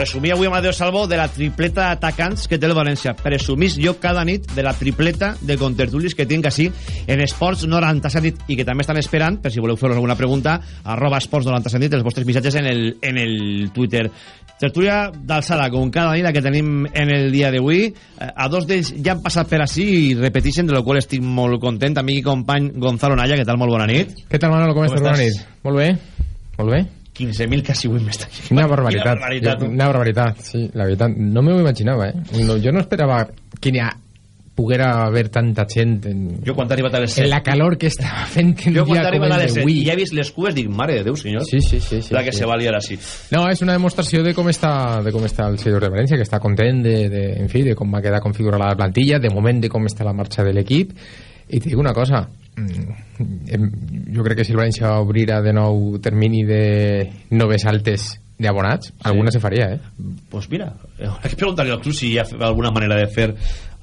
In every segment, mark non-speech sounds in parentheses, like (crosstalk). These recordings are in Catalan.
Presumia avui Amadeo Salvo de la tripleta d'atacants que té el València. Presumís jo cada nit de la tripleta de contertulis que tinc així en Esports 97 nit i que també estan esperant, per si voleu fer alguna pregunta, arroba Esports 97 nit, els vostres missatges en el, en el Twitter. Tertúlia d'alçada, com cada nit la que tenim en el dia d'avui. Eh, A dos d'ells ja han passat per així i repeteixen, de lo qual estic molt content. Amic i company Gonzalo Naya, què tal? Molt bona nit. Què tal, Manolo? Com, Com estàs? Bona nit. Molt bé. Molt bé. 15.000 quasi avui m'està Una barbaritat. Quina barbaritat. Una barbaritat, sí, la veritat. No m'ho imaginava, eh? No, jo no esperava que n'hi ha poguera haver tanta gent en, Jo quan arribat a les en 7... la calor que estava fent un Jo quan arribat a el les 7 d'avui. i ja he vist les cues, dic, mare de Déu, senyor. Sí, sí, sí. sí la que sí. se va liar així. No, és una demostració de com està, de com està el seguidor de València, que està content de, de, en fi, de com va quedar configurada la plantilla, de moment de com està la marxa de l'equip. I te dic una cosa, mm, jo crec que si el València obrira de nou termini de noves altes d'abonats, alguna se faria, eh? pues mira, eh, (laughs) hay que preguntarle al club si hi ha alguna manera de fer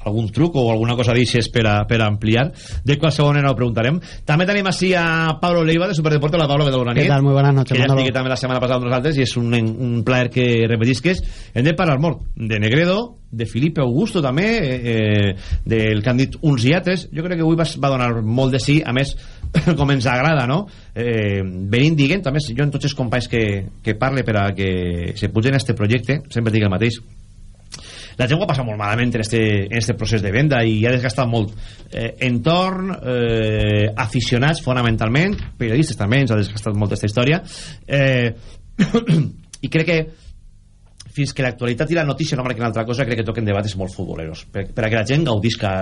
algun truc o alguna cosa d'aixes per, a, per a ampliar. De qualsevol manera ho preguntarem. També tenim així a Pablo Leiva de Superdeporte. Hola, Pablo, què? Bona ¿Qué nit. tal? Muy buenas noches, Que ja estigui també la setmana passada amb nosaltres i és un, un plaer que repetisques. Hem de parlar molt de Negredo, de Felipe Augusto també, eh, del que han dit uns i altres. Jo crec que avui va, va donar molt de sí, a més, (coughs) com ens agrada, no? Eh, venint dient, també, jo en tots els companys que, que parle per a que se pugen a este projecte, sempre dic el mateix, la gent ho ha passat molt malament en este, en este procés de venda i ha desgastat molt eh, entorn, eh, aficionats fonamentalment, periodistes també ens ha desgastat molt aquesta història. Eh, (coughs) i crec que fins que l'actualitat i la notícia no marquen altra cosa crec que toquen debats molt futboleros per, per a que la gent gaudisca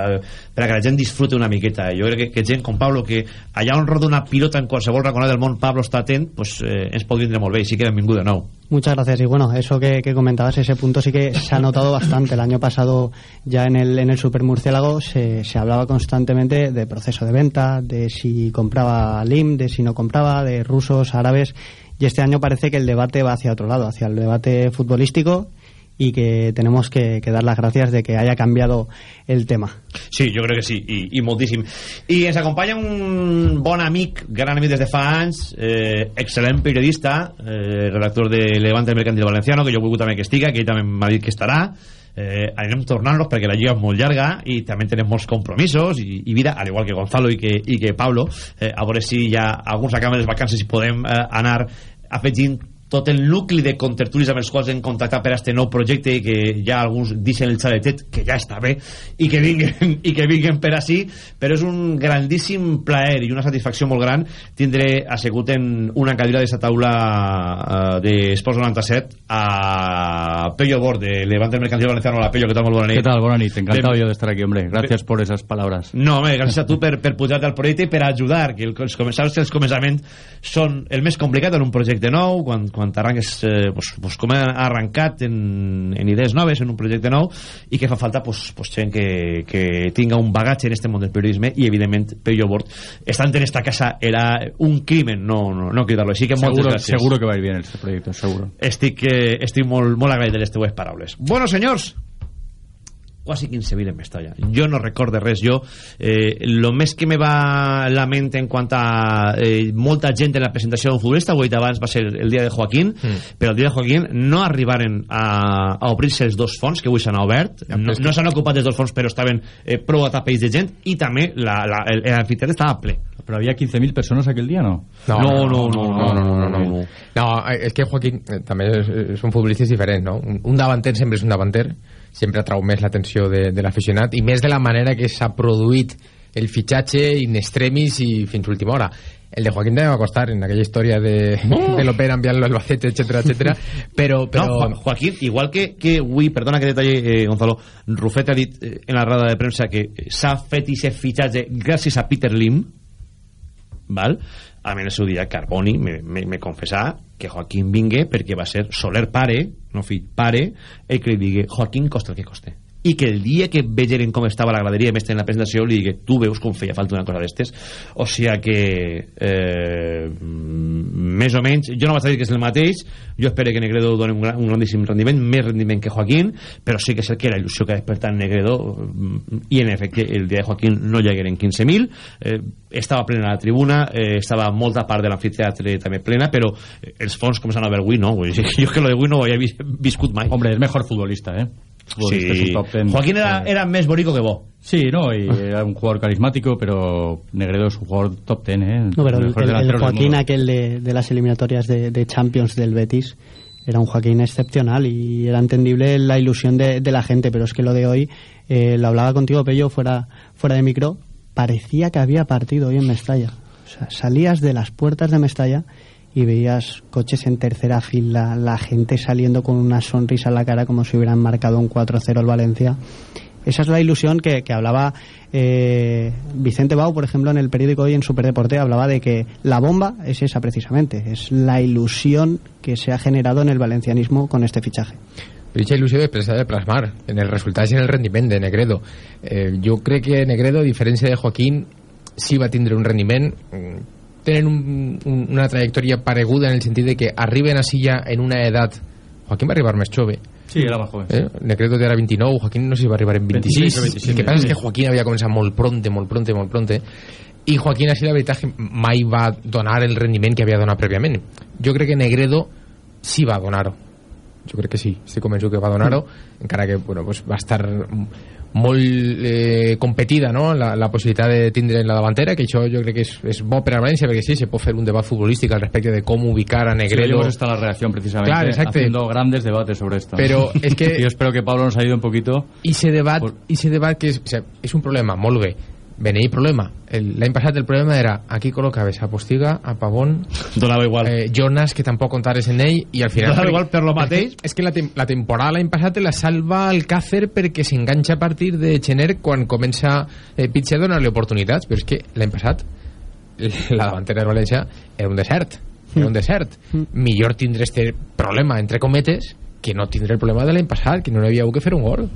per a que la gent disfrute una miqueta jo crec que, que gent com Pablo que allà on roda una pilota en qualsevol raconat del món Pablo està atent pues, eh, ens pot vindre molt bé i sí que benvingut de nou Muchas gracias. Y bueno, eso que, que comentabas, ese punto sí que se ha notado bastante. El año pasado, ya en el, en el Super Murciélago, se, se hablaba constantemente de proceso de venta, de si compraba LIM, de si no compraba, de rusos, árabes. Y este año parece que el debate va hacia otro lado, hacia el debate futbolístico y que tenemos que, que dar las gracias de que haya cambiado el tema. Sí, jo crec que sí, i, i moltíssim. I ens acompanya un bon amic, gran amic des de fa eh, periodista, eh, redactor de Levante Mercantil Valenciano, que jo he volgut que estiga, que ell també que estarà. Eh, anirem tornant-los perquè la lliga és molt llarga i també tenem molts compromisos i, i vida, al igual que Gonzalo i que, i que Pablo eh, a veure si ha alguns acabem les vacances i podem eh, anar afegint tot el nucli de contertulis amb els quals hem contactat per a este nou projecte i que ja alguns deixen el xaletet que ja està bé i que vinguen, i que vinguen per així però és un grandíssim plaer i una satisfacció molt gran tindre assegut en una cadira d'aquesta taula uh, d'Esports 97 a Pello Bord de Levante Mercantil Valenciano Hola Pello, ¿qué tal? Molt bona nit ¿Qué tal? Buenas noches. Encantado de estar aquí, hombre. Gracias por esas palabras. No, home, gràcies a tu per, per pujar-te al projecte i per ajudar, que el, els, saps que els començaments són el més complicat en un projecte nou, quan, quan t'arranques, eh, pues, pues, com ha arrencat en, en idees noves, en un projecte nou, i que fa falta pues, pues, gent que, que tinga un bagatge en este món del periodisme, i evidentment, Pello Bord, estant en esta casa era un crimen no, no, no cridar-lo així, que moltes Seguro, gràcies. seguro que va a ir bien este proyecto, seguro. Estic, eh, estic molt, molt agraït de les teues paraules. Bueno, senyors, quasi 15.000 en Mestalla. Jo no recorde res. Jo, eh, lo més que me va la ment en quant a eh, molta gent en la presentació d'un futbolista, ho he dit abans, va ser el dia de Joaquín, mm. però el dia de Joaquín no arribaren a, a obrir-se els dos fons que avui s'han obert. Ja, No, però no s'han ocupat dels dos fons, però estaven eh, prou atapells de gent i també la, la, el, l'amfiteatre estava ple. Pero había 15.000 personas aquel día, ¿no? No, No, no, no, no, no, no, no, no. No, és que Joaquín eh, també és, és un futbolista diferent, no? Un, un davanter sempre és un davanter, sempre atrau més l'atenció de, de l'aficionat i més de la manera que s'ha produït el fitxatge in extremis i fins última hora. el de Joaquín també va costar en aquella història de, de l'Opera enviant-lo al Albacete, etcètera, etcètera, però, però... No, Jo- Joaquín, igual que, que avui, perdona que detalle, eh, Gonzalo, Rufet ha dit eh, en la roda de premsa que s'ha fet aquest fitxatge gràcies a Peter Lim, val? a mi en el seu dia Carboni me, me, me confessà que Joaquín vingue perquè va ser Soler pare, no fill, pare, el que li digui Joaquín costa el que coste i que el dia que vegeren com estava la graderia més en la presentació li digui tu veus com feia falta una cosa d'estes? O sigui que eh, més o menys jo no vaig dir que és el mateix jo espero que Negredo doni un, gran, un grandíssim rendiment més rendiment que Joaquín però sí que és el que la il·lusió que ha despertat Negredo mm, i en efecte el dia de Joaquín no llegueren 15.000 eh, estava plena la tribuna eh, estava molta part de l'amfiteatre també plena però els fons començant a veure avui no? (laughs) Jo que lo d'avui no ho havia vis- viscut mai. Hombre, es mejor futbolista, ¿eh? Sí. Joaquín era, era més bonico que bo Sí, no, y era un jugador carismático, pero Negredo es un jugador top ten, ¿eh? No, pero el, Mejor el- el Joaquín aquel de, de las eliminatorias de, de Champions del Betis era un Joaquín excepcional y era entendible la ilusión de, de la gente, pero es que lo de hoy, eh, lo hablaba contigo, Pello, fuera, fuera de micro, parecía que había partido hoy en Mestalla. O sea, salías de las puertas de Mestalla y veías coches en tercera fila, la gente saliendo con una sonrisa en la cara como si hubieran marcado un 4-0 el Valencia. Esa es la ilusión que, que hablaba eh, Vicente Bau, por ejemplo, en el periódico hoy en Superdeporte, hablaba de que la bomba es esa precisamente, es la ilusión que se ha generado en el valencianismo con este fichaje. Dicha il·lusió després s'ha de plasmar en els resultats i en el rendiment de Negredo. Eh, jo crec que Negredo, a diferència de Joaquín, sí va tindre un rendiment mm, tenen un, un, una trajectòria pareguda en el sentit de que arriben a Silla en una edat. Joaquín va arribar més jove. Sí, era más joven. eh? Negredo té ara 29 Joaquín no sé si va arribar en 26, 26 o 27, el que passa és que Joaquín havia començat molt pronte, molt pronte, molt pronte. I Joaquín així la veritat que mai va donar el rendiment que havia donat prèviament. Jo crec que Negredo sí va donar-ho jo crec que sí, estic convençut que va donar-ho encara que bueno, pues va estar molt eh, competida no? la, la possibilitat de tindre en la davantera que això jo crec que és, és bo per a València perquè sí, se pot fer un debat futbolístic al respecte de com ubicar a Sí, Negredo estado en la redacción precisamente Claro, haciendo grandes debates sobre esto. Pero (laughs) es que- Yo espero que Pablo nos ayude un poquito. i se debat, Por- se debat que és, o sea, és un problema, molt bé Beneí problema, El- l'any passat el problema era aquí col·locaves a Postiga, a Pavón donava igual. eh, Jonas, que tampoc contares en ell i al final... Donava igual per lo mateix. És que la, tem la temporada l'any passat la salva Alcácer perquè s'enganxa a partir de Chener quan comença eh, Pitcher a donar-li oportunitats. Però és que l'any passat la davantera de València era un desert. Era un desert. Millor tindre este problema entre cometes que no tindre el problema de l'any passat que no hi havia hagut que fer un gol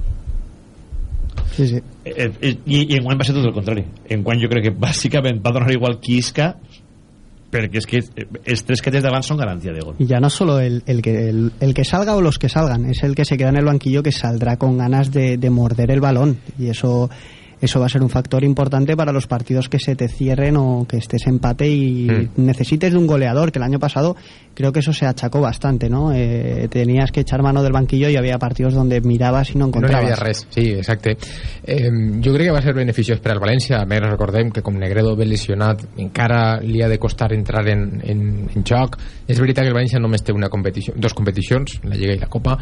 Sí, sí. Eh, eh, i, i en quan va ser tot el contrari jo crec que bàsicament va donar igual qui isca perquè és que els tres que tens davant són garantia de gol Y ya no solo el, el que, el, el que salga o los que salgan, es el que se queda en el banquillo que saldrá con ganas de, de morder el balón. Y eso, eso va a ser un factor importante para los partidos que se te cierren o que estés empate y Mm. necesites de un goleador, que el año pasado creo que eso se achacó bastante, ¿no? Eh, tenías que echar mano del banquillo y había partidos donde mirabas y no no encontrabas. havia res, sí, exacte eh, jo crec que va ser beneficiós per al València a més recordem que com Negredo ve lesionat encara li ha de costar entrar en, en, en joc és veritat que el València només té una competició, dos competicions la Lliga i la Copa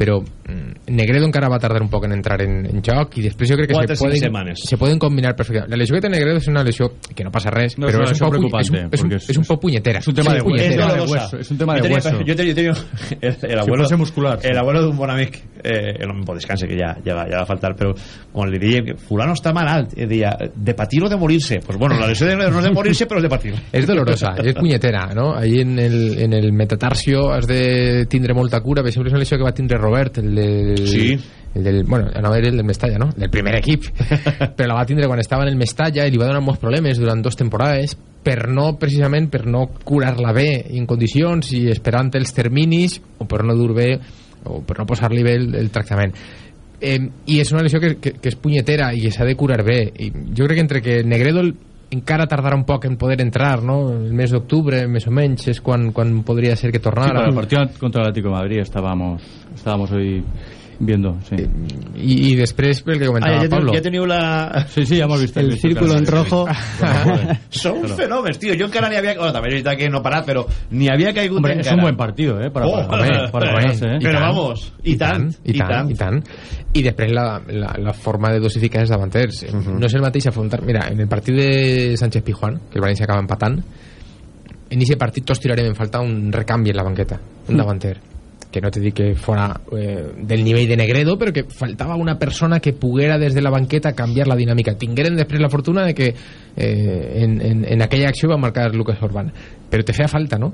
però mm, Negredo encara va tardar un poc en entrar en, en joc i després jo crec que Quatre, se poden, setmanes. se poden combinar perfectament la lesió que té Negredo és una lesió que no passa res No, però es és, un poc, és, un, és, un, és un poc punyetera es un tema de- es tema de hueso, es un tema de Yo hueso. Yo yo tenía el, el abuelo, fuese muscular, el abuelo d'un bon amic, eh, el home, descanse, que ja, ja, va, ja va faltar, però quan li deia que fulano està malalt, eh, deia, de patir o de morir-se? Pues bueno, la lesió de, no és de morir-se, però és de patir. és dolorosa, és punyetera, no? Ahí en el, en el metatarsio has de tindre molta cura, per exemple, és una lesió que va tindre Robert, el del... Sí. El del, bueno, no era el del Mestalla, no? Del primer equip. (laughs) Però la va tindre quan estava en el Mestalla i li va donar molts problemes durant dos temporades per no, precisament, per no curar-la bé en condicions i esperant els terminis o per no dur bé o per no posar-li bé el, el tractament eh, i és una lesió que, que, que és punyetera i que s'ha de curar bé i jo crec que entre que Negredo encara tardarà un poc en poder entrar no? el mes d'octubre més o menys és quan, quan podria ser que Sí, tornara el partido contra el Atlético de Madrid estábamos, estábamos hoy viendo. Sí, I, i després pel que Ah, comentava ja, teniu, Pablo ja teniu la... sí, sí, ya hemos visto. El círculo en rojo. (laughs) Són fenòmens, tio. Jo encara ni havia... Bueno, també és veritat que no parat, però ni havia caigut Hombre, es encara. un buen partido, ¿eh? Para, Oh, para, para, para ¿eh? Però vamos, i tant, i tant, i tant. I després la, la, la forma de dosificar els davanters. No és el mateix afrontar... Mira, en el partit de Sánchez Pijuan, que el València acaba empatant, en aquest partit tots tirarem en falta un recanvi en la banqueta, un davanter que no te dic que fora eh, del nivell de Negredo, però que faltava una persona que poguera des de la banqueta canviar la dinàmica. Tingueren després la fortuna de que eh, en, en, en aquella acció va marcar Lucas Orban. Però te feia falta, no?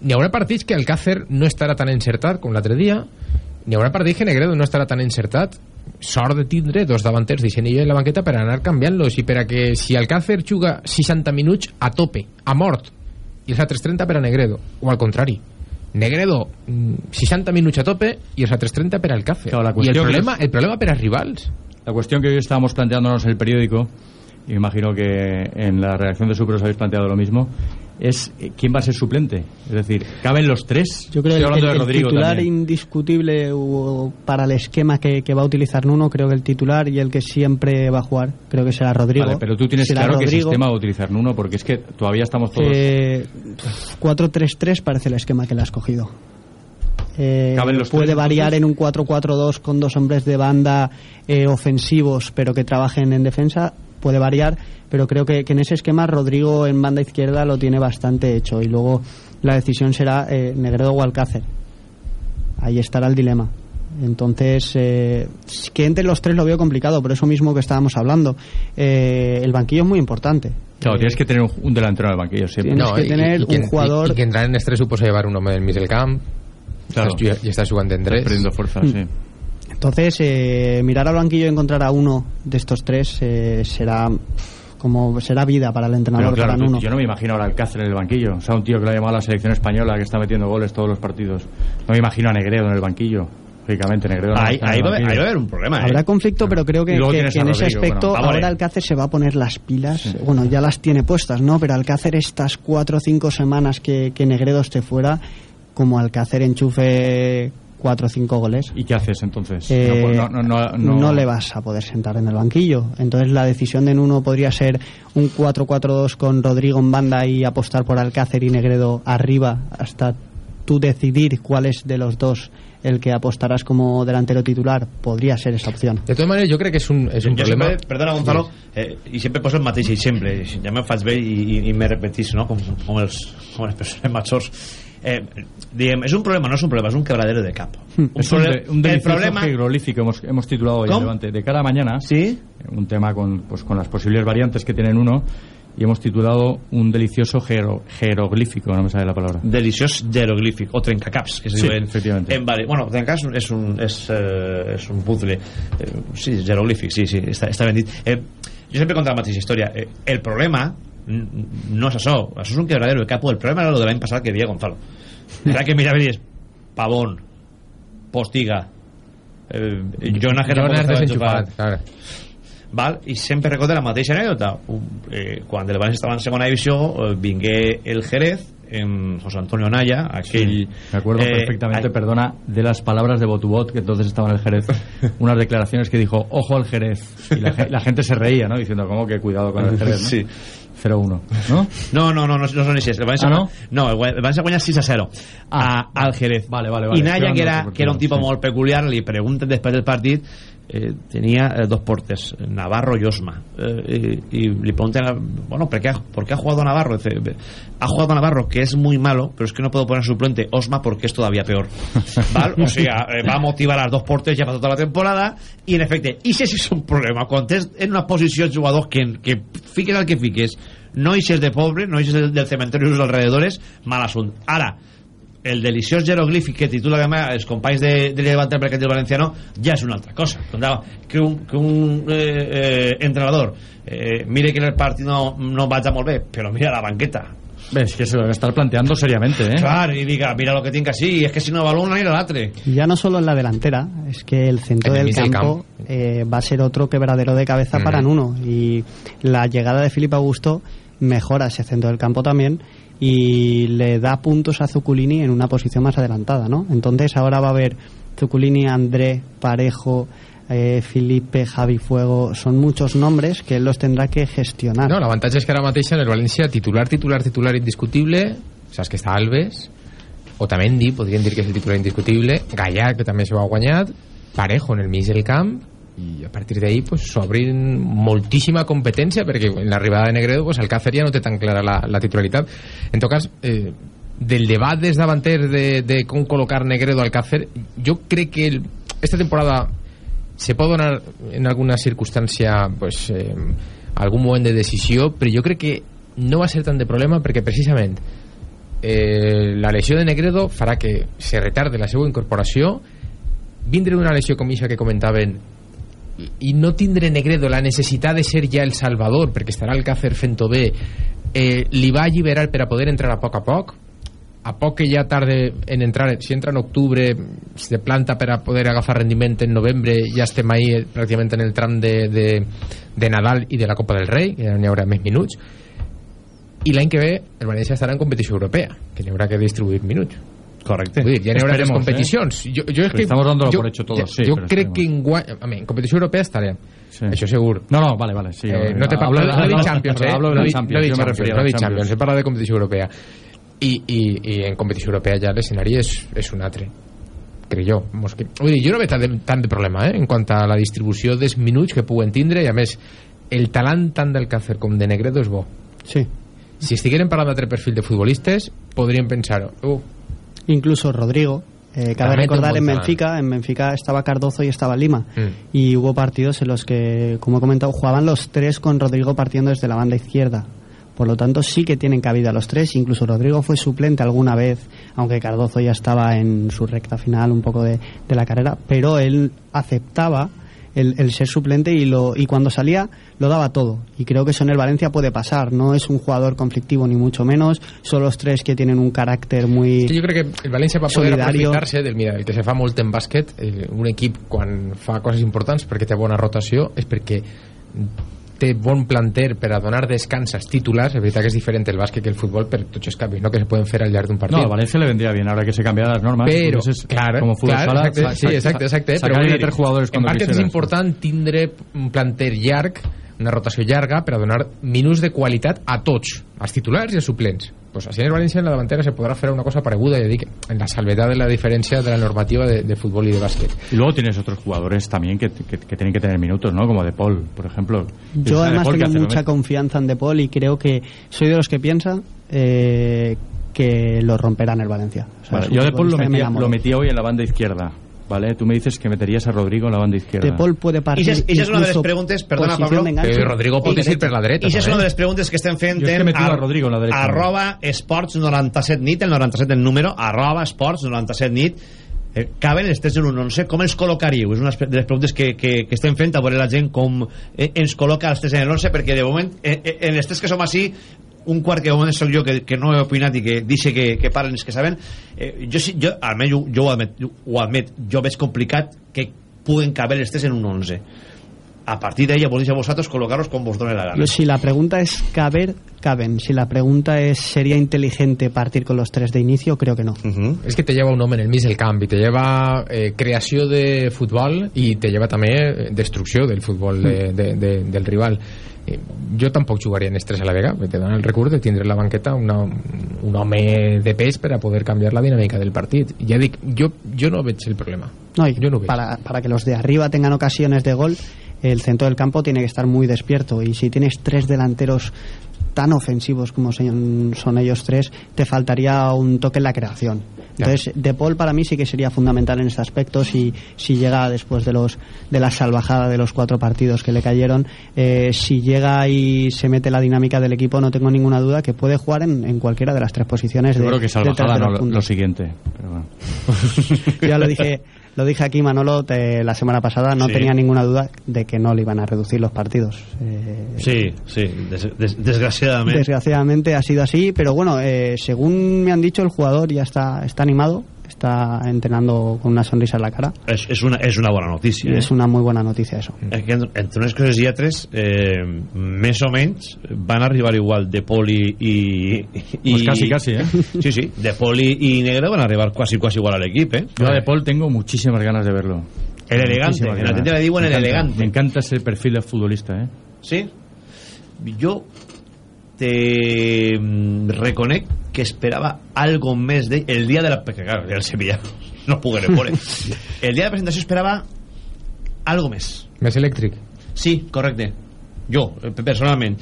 N'hi haurà partits que Alcácer no estarà tan encertat com l'altre dia, n'hi haurà partits que Negredo no estarà tan encertat, sort de tindre dos davanters d'Ixenillo en la banqueta per anar canviant-los i per a que si Alcácer juga 60 minuts a tope, a mort, i els altres 30 per a Negredo, o al contrari, Negredo mm, 60 minuts a tope i els altres 30 per al Alcácer. Claro, la I el problema, el problema per a rivals. La cuestión que hoy estábamos planteándonos en el periódico, y me imagino que en la redacción de Super os habéis planteado lo mismo, es eh, quién va a ser suplente. Es decir, ¿caben los tres? Yo creo que el, titular también. indiscutible o para el esquema que, que va a utilizar Nuno, creo que el titular y el que siempre va a jugar, creo que será Rodrigo. Vale, pero tú tienes Será claro qué sistema va a utilizar Nuno, porque es que todavía estamos todos... Eh, 4-3-3 parece el esquema que le ha escogido. Eh, ¿Caben los puede tres, variar en un 4-4-2 con dos hombres de banda eh, ofensivos, pero que trabajen en defensa. Puede variar, pero creo que, que en ese esquema Rodrigo en banda izquierda lo tiene bastante hecho. Y luego la decisión será eh, Negredo o Alcácer. Ahí estará el dilema. Entonces, eh, que entre los tres lo veo complicado, por eso mismo que estábamos hablando. Eh, el banquillo es muy importante. Claro, tienes que tener un, un delantero en el banquillo siempre. Tienes que tener un que, jugador- i que entrar en estrès suposa llevar un home del mig del camp Claro. i estàs jugant en Estás drets perdiendo fuerza, Mm. sí. Entonces, eh, mirar al banquillo y encontrar a uno de estos tres eh, será como será vida para el entrenador, claro, Nuno. yo no me imagino ahora al Alcácer en el banquillo. O sea, un tío que lo ha llamado a la selección española, que está metiendo goles todos los partidos. No me imagino a Negredo en el banquillo. Lógicamente, Negredo no Ahí, va, a haber- banquillo. ahí va a haber un problema, Habrá ¿eh? conflicto, pero creo que, en ese aspecto bueno. Ah, ahora Alcácer se va a poner las pilas. Bueno, ya las tiene puestas, ¿no? Pero Alcácer estas cuatro o cinco semanas que, que Negredo esté fuera, como Alcácer enchufe cuatro o cinco goles. ¿Y qué haces entonces? eh, no, no, no, no- no le vas a poder sentar en el banquillo. Entonces la decisión de Nuno podría ser un 4-4-2 con Rodrigo en banda y apostar por Alcácer y Negredo arriba hasta tú decidir cuál es de los dos el que apostarás como delantero titular. Podría ser esa opción. de totes maneres jo crec que és un, és un problema perdona Gonzalo, eh, i sempre poso el mateix faig bé i, i, i me repetís, no? Com, com, els, com les persones majors. Eh, diguem, és un problema, no és un problema, és un quebradero de cap. Hmm. Es un, de- un el delicioso problema... jeroglífico, hemos, hemos titulado hoy. Levante. De cara a mañana, Sí? un tema con, pues, con las posibles variantes que tienen uno, y hemos titulado un delicioso jero- jeroglífico, no me sale la palabra. deliciós jeroglífic o trencacaps que se Sí, diuen efectivamente. en, vale. bueno, trencacaps és un, és, eh, és un puzzle eh, sí, jeroglífic, sí, sí, està ben dit eh, jo sempre conto la mateixa història eh, el problema no és això això és un quebradero de capo el problema era lo de l'any passat que deia Gonzalo era que mirava i dius Pavón Postiga eh, Jonas que Jonas estava desenxufat enxufat claro. val? i sempre recordo la mateixa anècdota eh, quan el València estava en segona divisió eh, vingué el Jerez en José Antonio Naya aquell Me acuerdo eh, perfectamente, perdona, de las palabras de Botubot, que entonces estaba en el Jerez, (laughs) unas declaraciones que dijo, ojo al Jerez. Y la, ge- la gente se reía, ¿no? Diciendo, ¿cómo que cuidado con el (laughs) Jerez? ¿no? Sí. 0-1, ¿no? No, no, no, no, no són així. El València, Ah, no? no, el Val- el València guanya 6 a 0 Ah, a, al Jerez. Vale, vale, vale. I Naya, que era, que era un tipo sí. molt peculiar, li pregunten després del partit, eh, tenia eh, dos portes, Navarro y Osma. Eh, y, y le preguntan, bueno, ¿por qué, ha, ¿por qué ha jugado Navarro? Dice, ha jugado Navarro, que es muy malo, pero es que no puedo poner suplente Osma porque es todavía peor. (laughs) ¿Val? O sea, eh, va a motivar a los dos portes ya para toda la temporada y en efecto, i si és un problema, quan tens en una posició jugadors que, que fiques el que fiques, no eixes de pobre, no eixes del, cementerio de los alrededores, mal assunt. Ara, el deliciós jeroglífic que titula demà els companys de, de Levante perquè del Valenciano ja és una altra cosa Contava que un, que un eh, eh, entrenador eh, mire que en el partit no, no vaig molt bé però mira la banqueta Ves que se lo debe estar planteando seriamente, ¿eh? clar, i diga, mira lo que tinc així és que si no val una ni l'altre Y ya no solo en la delantera, es que el centro En el del campo eh, va a ser otro quebradero de cabeza Ujú. para Nuno. Y la llegada de Felipe Augusto mejora ese centro del campo también y le da puntos a Zuculini en una posición más adelantada, ¿no? Entonces ahora va a haber Zuculini, André, Parejo, eh, Felipe, Javi Fuego, son muchos nombres que él los tendrá que gestionar. No, l'avantatge és que ara mateix en el València titular, titular, titular indiscutible saps que està Alves Otamendi, podríem dir que és el titular indiscutible Gallar, que també s'ho ha guanyat Parejo en el mig del camp i a partir d'ahir pues, s'obrin moltíssima competència perquè en l'arribada de Negredo pues, Alcácer ja no té tan clara la, la titularitat. En tot cas eh, del debat des davanters de, de com col·locar Negredo al Alcácer jo crec que el, esta temporada se pot donar en alguna circumstància pues, eh, algun moment de decisió però jo crec que no va ser tant de problema perquè precisament eh, la lesió de Negredo farà que se retarde la seva incorporació. Vindre una lesió com que comentaven i, no tindre Negredo la necessitat de ser ja el salvador perquè estarà el Càcer fent-ho bé eh, li va alliberar per a poder entrar a poc a poc. A poc que ja tarde en entrar si entra en octubre se planta per a poder agafar rendiment en novembre ja estem ahí eh, pràcticament en el tram de, de, de Nadal i de la Copa del Rei que ja n'hi haurà més minuts. I l'any que ve el València estarà en competició europea que n'hi haurà que distribuir minuts Correcte. Vull dir, ja n'hi haurà Esperemos, competicions. Jo, jo és que, estamos dándolo jo, por hecho todos, jo, sí, jo pero crec esperemos. que en, a mi, en competició europea estarem. Sí. Això segur. No, no, vale, vale. Sí, Eh, no te hablo, parlo, no, hablo- no, Champions, eh? Hablo de no, Champions. no me Champions, no dic Champions, Champions. he parlat de competició europea. I, i, i en competició europea ja l'escenari és, és un altre crec jo vull dir, jo no veig tant de, tant de problema eh, en quant a la distribució dels minuts que puguen tindre i a més el talent tant del Càcer com de Negredo és bo Sí. si estigueren parlant d'altre perfil de futbolistes podríem pensar uh, Incluso Rodrigo. Eh, cabe recordar en. Benfica, en Benfica estaba Cardozo y estaba Lima. Mm. Y hubo partidos en los que, como he comentado, jugaban los tres con Rodrigo partiendo desde la banda izquierda. Por lo tanto, sí que tienen cabida los tres. Incluso Rodrigo fue suplente alguna vez, aunque Cardozo ya estaba en su recta final un poco de, de la carrera, pero él aceptaba el, el ser suplente y, lo, y cuando salía lo daba todo. Y creo que eso en el Valencia puede pasar. No es un jugador conflictivo ni mucho menos. Son los tres que tienen un carácter muy... És que jo crec que el València va poder Solidario. aprofitar-se del, mira, el que se fa molt en bàsquet eh, un equip quan fa coses importants perquè té bona rotació és perquè té bon planter per a donar descans als titulars és veritat que és diferent el bàsquet que el futbol per tots els canvis no? que se poden fer al llarg d'un partit No, a Valencia le vendría bien ahora que se cambian las normas. pero Entonces, claro, como fútbol claro, sala, exacte, sa- sí, exacte, exacte sacar però meter dir, jugadores en bàsquet és important tindre un planter llarg una rotació llarga per a donar minuts de qualitat a tots, als titulars i als suplents pues en el València en la davantera se podrà fer una cosa pareguda i dic, en la salvedad de la diferència de la normativa de, de futbol i de bàsquet Y luego tienes otros jugadores también que, que, que tienen que tener minutos, ¿no? Como De Paul, por ejemplo. Yo además tengo mucha 90. confianza en De Paul y creo que soy de los que piensa eh, que lo romperán el Valencia. O sea, Vale, es un yo De Paul lo metía, lo metía hoy en la banda izquierda. ¿Vale? Tú me dices que meterías a Rodrigo en la banda izquierda. De Paul puede partir esa- esa és una de les incluso preguntes, perdona, Pablo, Eh, Rodrigo pot y ir per la dreta és també. una de les preguntes que estem fent Jo és que en metiu a Rodrigo en la dreta. arroba esports 97 nit, el 97 el número, arroba esports 97 nit, eh, caben els tres en un 11, com els col·locaríeu? És una de les preguntes que, que, que estem fent a veure la gent com eh, ens col·loca els tres en el 11, perquè de moment, eh, eh, en els tres que som així, un quart que moment soc jo que, que no he opinat i que dice que, que parlen els que saben eh, jo, jo almenys jo, jo ho, admet, ho admet jo veig complicat que puguen caber els tres en un 11 a partir d'ahí volvéis a vosaltres col·locar-los com vos done la gana si la pregunta es caber, caben. Si la pregunta es ¿sería inteligente partir con los tres de inicio? Creo que no. Uh -huh. és que te lleva un home en el mig del camp i te lleva eh, creació de futbol i te lleva també eh, destrucció del futbol de, de, de, del rival eh, jo tampoc jugaria en estrès a la vega te dona el recurs de tindre la banqueta una, un home de pes per a poder canviar la dinàmica del partit ja dic, jo, jo no veig el problema No, y Yo no veo. para, para que los de arriba tengan ocasiones de gol, el centro del campo tiene que estar muy despierto. Y si tienes tres delanteros tan ofensivos como son, ellos tres, te faltaría un toque en la creación. Entonces, De Paul para mí sí que sería fundamental en este aspecto si, si llega después de los de la salvajada de los cuatro partidos que le cayeron. eh, si llega y se mete la dinámica del equipo, no tengo ninguna duda que puede jugar en, en cualquiera de las tres posiciones. Yo de, creo que salvajada de no, lo, siguiente. Pero bueno. (laughs) Ya lo dije, lo dije aquí Manolo te- la semana pasada, no Sí. tenía ninguna duda de que no le iban a reducir los partidos. Eh, Sí, sí, des, des, desgraciadament. Desgraciadamente ha sido así, pero bueno, eh, según me han dicho, el jugador ya está, está animado, está entrenando con una sonrisa en la cara. és, és, una, és una bona notícia. Y Eh? es una muy buena noticia eso. És que entre, unes coses i altres, eh, més o menys, van arribar igual de Poli i... i Pues casi, casi, ¿eh? (laughs) Sí, sí, de Poli i Negre van arribar quasi, quasi igual a l'equip, eh? Yo a De Paul tengo muchísimas ganas de verlo. El elegante, en. Argentina le digo en Me el encanta, elegante. Me encanta ese perfil de futbolista, ¿eh? Sí? Jo te mm, reconec que esperava algo més d'ell el dia de la... perquè clar, el Sevilla (laughs) no puc veure el dia de la presentació esperava algo més. Més elèctric. Sí, correcte. Jo, eh, personalment.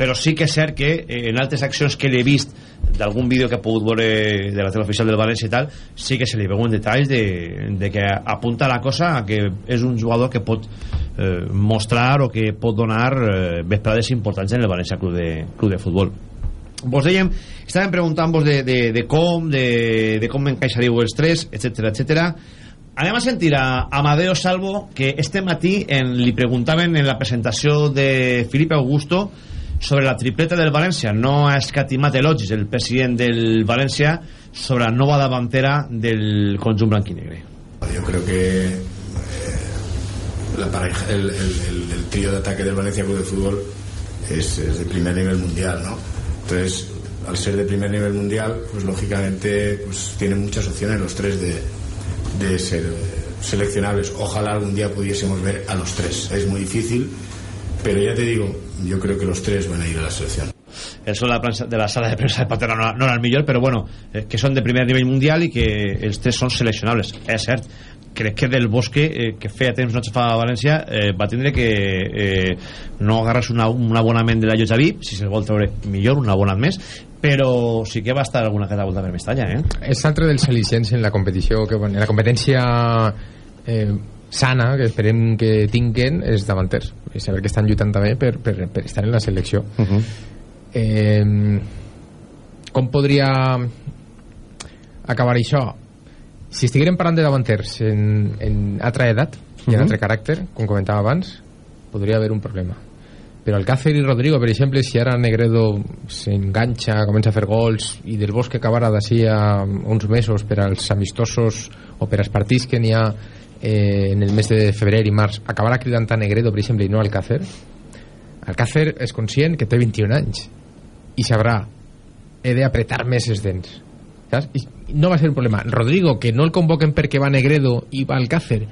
Però sí que és cert que eh, en altres accions que l'he vist d'algun vídeo que he pogut veure de la tele oficial del València i tal, sí que se li veuen detalls de, de que apunta la cosa a que és un jugador que pot eh, mostrar o que pot donar eh, vesprades importants en el València Club de, Club de Futbol vos dèiem, estàvem preguntant-vos de, de, de com, de, de com encaixaríeu els tres, etc etc. Anem a sentir a Amadeo Salvo que este matí en, li preguntaven en la presentació de Felipe Augusto sobre la tripleta del València. No ha escatimat elogis el president del València sobre la nova davantera del conjunt blanquinegre. Yo creo que eh, el, el, trío de ataque del Valencia Club de Fútbol es, es de primer nivel mundial, ¿no? Entonces, al ser de primer nivel mundial, pues lógicamente pues, tienen muchas opciones los tres de, de ser seleccionables. Ojalá algún día pudiésemos ver a los tres. Es muy difícil, pero ya te digo, yo creo que los tres van a ir a la selección. Eso de la, prensa, de la sala de prensa de Patera no, no era el millor, però bueno, eh, que són de primer nivell mundial i que els tres són seleccionables. És cert, crec que del Bosque, eh, que feia temps no fa a València, eh, va tindre que eh, no agarrar una, un abonament de la VIP, si se'l vol treure millor, un abonat més, però sí que va estar alguna cada volta per Mestalla, eh? És altre dels al·licients en la competició, que, en la competència eh, sana que esperem que tinguen els davanters i saber que estan lluitant també per, per, per estar en la selecció Uh -huh. eh, com podria acabar això si estiguérem parlant de davanters en, en altra edat i en Mhm. altre caràcter com comentava abans podria haver un problema però Alcácer i Rodrigo, per exemple, si ara Negredo s'enganxa, comença a fer gols i del Bosque acabarà d'ací a uns mesos per als amistosos o per als partits que n'hi ha eh, en el mes de febrer i març, acabarà cridant a Negredo, per exemple, i no Alcácer Alcácer és conscient que té 21 anys i sabrà he d'apretar més els dents saps? I no va ser un problema Rodrigo, que no el convoquen perquè va Negredo i va Alcácer,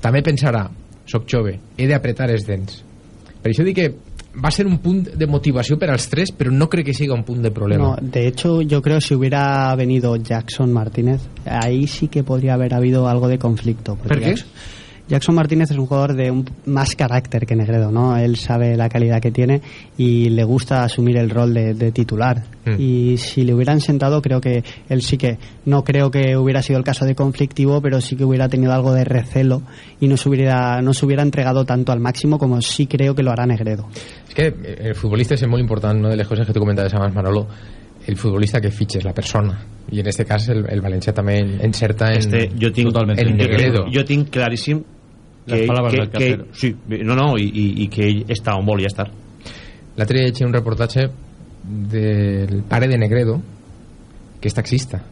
també pensarà soc jove, he d'apretar els dents per això dic que va ser un punt de motivació per als tres però no crec que siga un punt de problema No, de hecho, yo creo que si hubiera venido Jackson Martínez, ahí sí que podría haber habido algo de conflicto. ¿Por qué? Jackson, Jackson Martínez es un jugador de un, más carácter que Negredo, ¿no? Él sabe la calidad que tiene y le gusta asumir el rol de, de titular. Mm. Y si le hubieran sentado, creo que él sí que, no creo que hubiera sido el caso de conflictivo, pero sí que hubiera tenido algo de recelo y no se hubiera, no se hubiera entregado tanto al máximo como sí creo que lo hará Negredo. És que el futbolista és molt important, una de les coses que tu comentaves abans, Manolo, el futbolista que fitxes, la persona. I en este cas el, el València també encerta en, Este, jo tinc, totalmente. en Negredo. jo tinc claríssim Que, palabras que, del que, Cacero. sí, no, no, i, i, i que ell està on volia estar. L'altre dia llegí un reportatge del pare de Negredo que és taxista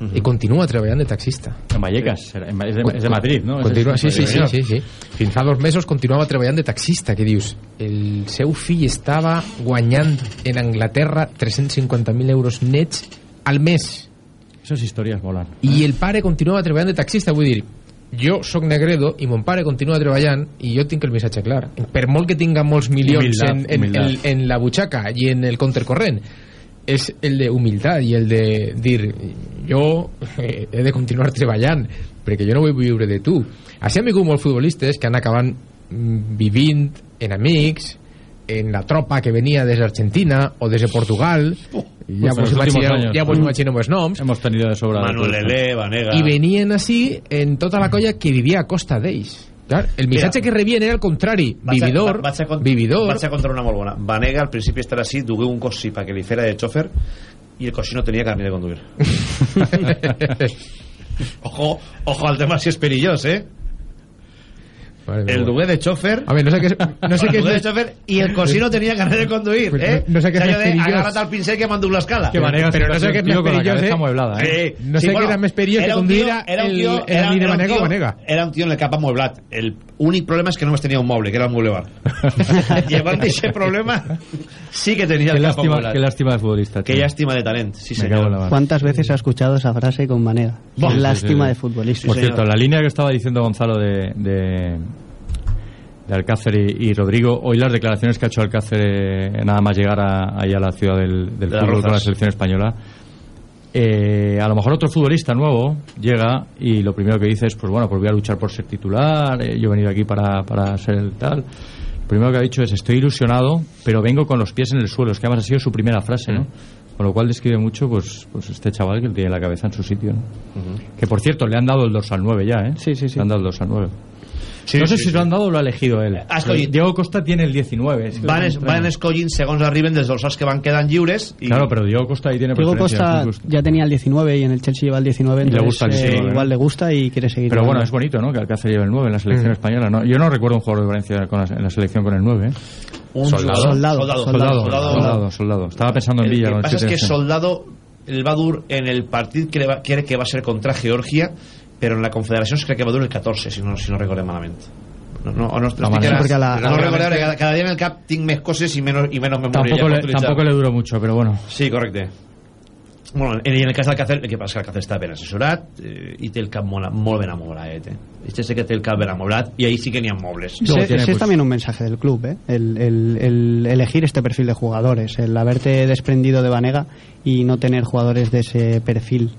Uh -huh. i continua treballant de taxista En Vallecas, és de, és de Madrid, no? Continua, És- sí, és- sí, sí, és- sí, sí. Fins fa dos mesos continuava treballant de taxista, que dius, el seu fill estava guanyant en Anglaterra 350.000 euros nets al mes Esas historias molan. i el pare continuava treballant de taxista, vull dir, jo sóc Negredo i mon pare continua treballant i jo tinc el missatge clar. Per molt que tinga molts milions Humildad, en, en, humildad. en, en la butxaca i en el compte corrent, és el de humilitat i el de dir jo eh, he de continuar treballant perquè jo no vull viure de tu així han vingut molts futbolistes que han acabat mm, vivint en amics en la tropa que venia des d'Argentina o des de Portugal ja Uf, en vos imagineu, ja vos imagineu els noms Hemos tenido de sobra. Manuel. Elé, Vanega... i venien així en tota la colla que vivia a costa d'ells Clar, el missatge Mira, que rebien era el contrari Vaig a- vividor, va- vaig a vividor Vaig a contar una molt bona. Vanega al principi estarà així, dugué un cosí perquè li fera de xofer i el cosí no tenia carnet de conduir. (laughs) ojo, ojo al tema si és perillós, eh? el dugué de chofer. A ver, no sé qué es, de chofer y el (laughs) cosino tenía ganas de conducir, pues ¿eh? No, sé qué al pincel que mandó la escala. Qué manera, pero no sé qué es ¿eh? Mueblada, ¿eh? No sé qué era era un tío, era un tío, en el capa mueblat. El únic problema és que només tenia un moble, que era el mueble bar. (laughs) Llevant aquest problema, sí que tenia Qué lástima, qué lástima de futbolista. Qué lástima de talent, sí señor. ¿Cuántas veces ha escuchado esa frase con Manega? Qué sí, lástima sí. de futbolista. Por Sí, cierto, la línea que estaba diciendo Gonzalo de, de, de Alcácer y, y Rodrigo, hoy las declaraciones que ha hecho Alcácer eh, nada más llegar a, ahí a la ciudad del, del De fútbol con la selección española, eh, a lo mejor otro futbolista nuevo llega y lo primero que dice es, pues bueno, pues voy a luchar por ser titular, eh, yo he venido aquí para, para ser el tal. Lo primero que ha dicho es, estoy ilusionado, pero vengo con los pies en el suelo. Es que además ha sido su primera frase, ¿no? Con lo cual describe mucho, pues, pues este chaval que tiene la cabeza en su sitio, ¿no? Que por cierto, le han dado el dorsal 9 ya, ¿eh? Sí, sí, sí. Le han dado el dorsal 9. Sí, no sé sí, si sí. lo han dado o lo ha elegido él. Ha escollit. Diego Costa tiene el 19. es que Van, es es, van escollint segons arriben dels dorsals que van quedant lliures i Claro, pero Diego Costa ahí tiene Diego Costa ya tenía el 19 y en el Chelsea lleva el 19, Y le entonces gusta el eh, 19, igual le gusta y quiere seguir. Pero bueno, es bonito, ¿no? Que Alcácer lleve el 9 en la selección española. ¿no? Yo no recuerdo un jugador de Valencia con la- en la selección con el 9. ¿eh? un Soldado. Soldado, soldado, soldado, Soldado, soldado, soldado. Estaba pensando en El Villa. que con el passa és siete, que. Soldado el va dur en el partit que, le va, crec que va ser contra Georgia però en la Confederacions crec que va dur el 14 si no, si no recordem malament no, no, o no, perquè la- no cada, cada dia en el cap tinc més coses i menys, i menys memòria Tampoco, le, tampoco le duró mucho, pero bueno. Sí, correcte. Bueno, en, en el cas d'Alcácer, el que passa és que Alcácer està ben assessorat eh, i té el cap molt, molt ben amorat. Eh? Este sé que té el cap ben amorat i ahí sí que n'hi ha mobles. Ese, ese es también un mensaje del club, ¿eh? el, el- el elegir este perfil de jugadores, el haberte desprendido de Vanega y no tener jugadores de ese perfil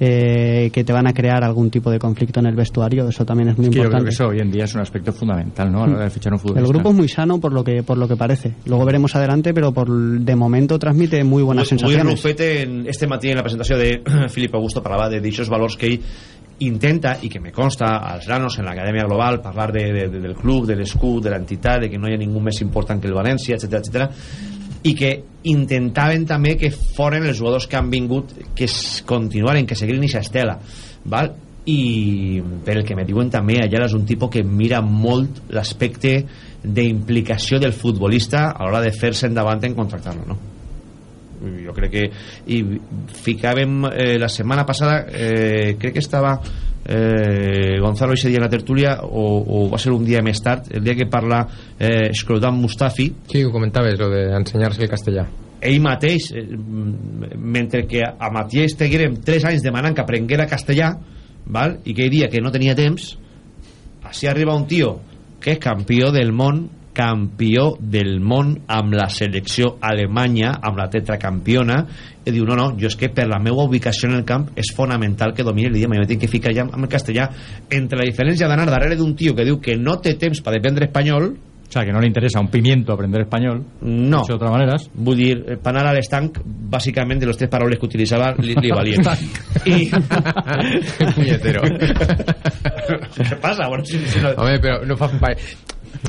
eh, que te van a crear algún tipo de conflicto en el vestuario, eso también es muy Que yo creo importante. que eso hoy en día es un aspecto fundamental, ¿no? A la hora de fichar un futbolista. El grupo es muy sano por lo que por lo que parece. Luego veremos adelante, pero por de momento transmite muy buenas Avui sensaciones. Rufete, en este matí en la presentació de (clears throat) Filip Augusto parlava de d'aixòs valors que intenta, i que me consta als nanos en l'Acadèmia Global, parlar de, de, de, del club, de l'escut, de l'entitat, de que no hi ha ningú més important que el València, etc etc i que intentaven també que foren els jugadors que han vingut que es continuaren, que seguiren aquesta estela val? i per el que me diuen també allà és un tipus que mira molt l'aspecte d'implicació del futbolista a l'hora de fer-se endavant en contractar-lo no? jo crec que i ficàvem eh, la setmana passada eh, crec que estava eh, Gonzalo ese dia en la tertúlia o, o va ser un dia més tard el dia que parla eh, Shkrodan Mustafi Sí, ho comentaves, lo de ensenyar-se el castellà. ell mateix eh, mentre que a Matías estiguérem 3 anys demanant que aprenguera castellà val? i que ell dia que no tenia temps així arriba un tio que és campió del món campió del món amb la selecció alemanya amb la tetracampiona i diu no, no, jo és que per la meva ubicació en el camp és fonamental que domini l'idioma jo m'he que ficar ja amb el castellà entre la diferència d'anar darrere d'un tio que diu que no té temps per aprendre espanyol O sea, que no le interesa un pimiento aprender español. no, de otras maneras. Vull dir, eh, per anar a l'estanc, bàsicament de les tres paraules que utilitzava li, li (laughs) valien. I... (laughs) Punyetero. (laughs) Què passa? Bueno, si, si no... Home, però no fa...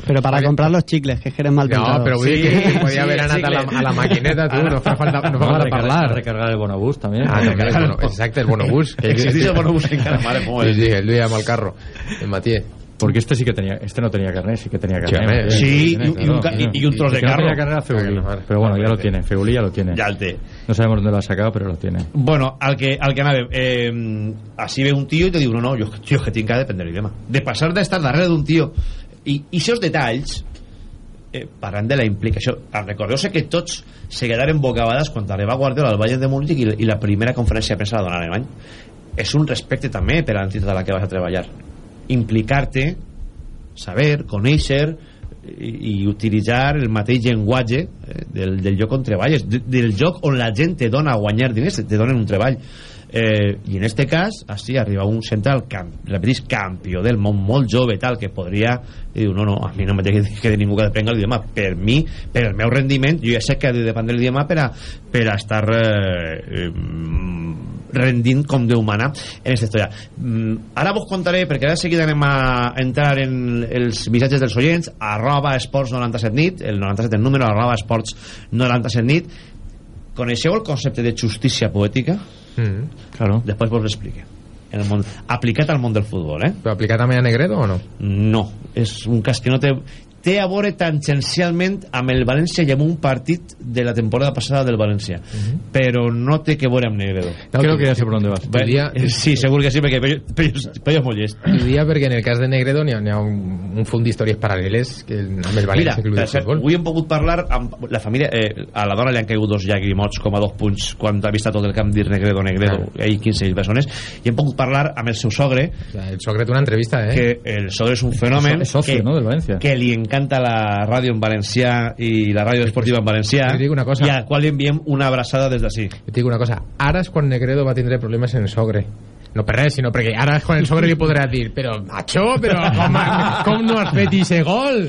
Pero para comprar los chicles, que es que eres mal No, dir Sí, que podria sí, anat a la, a la maquineta, tu, no fa falta, no fa falta recargar, parlar. recargar el bonobús también. Ah, també, el (laughs) bono, exacte, el bonobús. (laughs) Existeix el bonobús encara, mare meva. Sí, sí, el duia amb el carro, el Matié. Porque este sí que tenía, este no tenía carnet, sí que tenía Sí, carnet. Sí, Tiene, y- y un claro. y- y un trozo de no carro. tenía carnet Feulí. Claro, Pero bueno, ya lo tiene, Feulí ya lo tiene. Ja el té. No sabemos dónde lo ha sacado, pero lo tiene. Bueno, al que, al que anàvem, eh, així ve un tio i te diu, no, no, jo, jo que tinc que aprendre l'idioma. De passar d'estar darrere d'un tio i, i detalls eh, parlant de la implicació recordeu-se que tots se quedaren bocabades quan arriba Guardiola al Bayern de Múnich i, i la primera conferència de premsa la dona alemany. És un respecte també per a l'entitat a la que vas a treballar. Implicar-te saber, conèixer i, i utilitzar el mateix llenguatge eh, del, del lloc on treballes de, del lloc on la gent te dona a guanyar diners te donen un treball eh, i en este cas, així arriba un central camp, repetís, campió del món molt jove tal, que podria i diu, no, no, a mi no me té que, que de ningú que aprenga l'idioma per mi, per el meu rendiment jo ja sé que he de dependre l'idioma per per a estar eh, eh, rendint com Déu mana en aquesta història. Mm, ara vos contaré, perquè ara seguida anem a entrar en els missatges dels oients arroba esports 97 nit el 97 el número arroba esports 97 nit. Coneixeu el concepte de justícia poètica? Mm. Claro. després vos l'explique en el món, aplicat al món del futbol eh? Però aplicat també a Negredo o no? no, és un cas que no té té a veure tangencialment amb el València i amb un partit de la temporada passada del València però no té que veure amb Negredo No, Creo que- ya sé por dónde vas. Bé, Diria- Eh, sí, segur que sí, perquè Pello, Pello, Pello és molt llest Ho dia perquè en el cas de Negredo n'hi ha, ha un, un font d'històries paral·leles que amb el Mira, València Club per cert, avui hem pogut parlar amb la família eh, a la dona li han caigut dos llagrimots com a dos punts quan ha vist tot el camp dir Negredo, Negredo Clar. ell 15.000 persones i hem pogut parlar amb el seu sogre O sea, el sogre té una entrevista, eh? que el sogre és un fenomen Es socio, que, ¿no? Del Valencia. que li encanta encanta la ràdio en valencià i la ràdio esportiva en valencià dic una cosa. i a qual li enviem una abraçada des d'ací et dic una cosa, ara és quan Negredo va tindre problemes en el sogre. No per res, sinó perquè ara és quan el sogre li podrà dir però, macho, però com, com no has fet ese gol?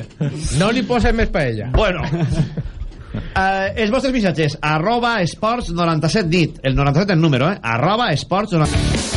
No li poses més paella. Bueno, uh, (laughs) els vostres missatges arroba esports 97 nit el 97 el número, eh? arroba esports 97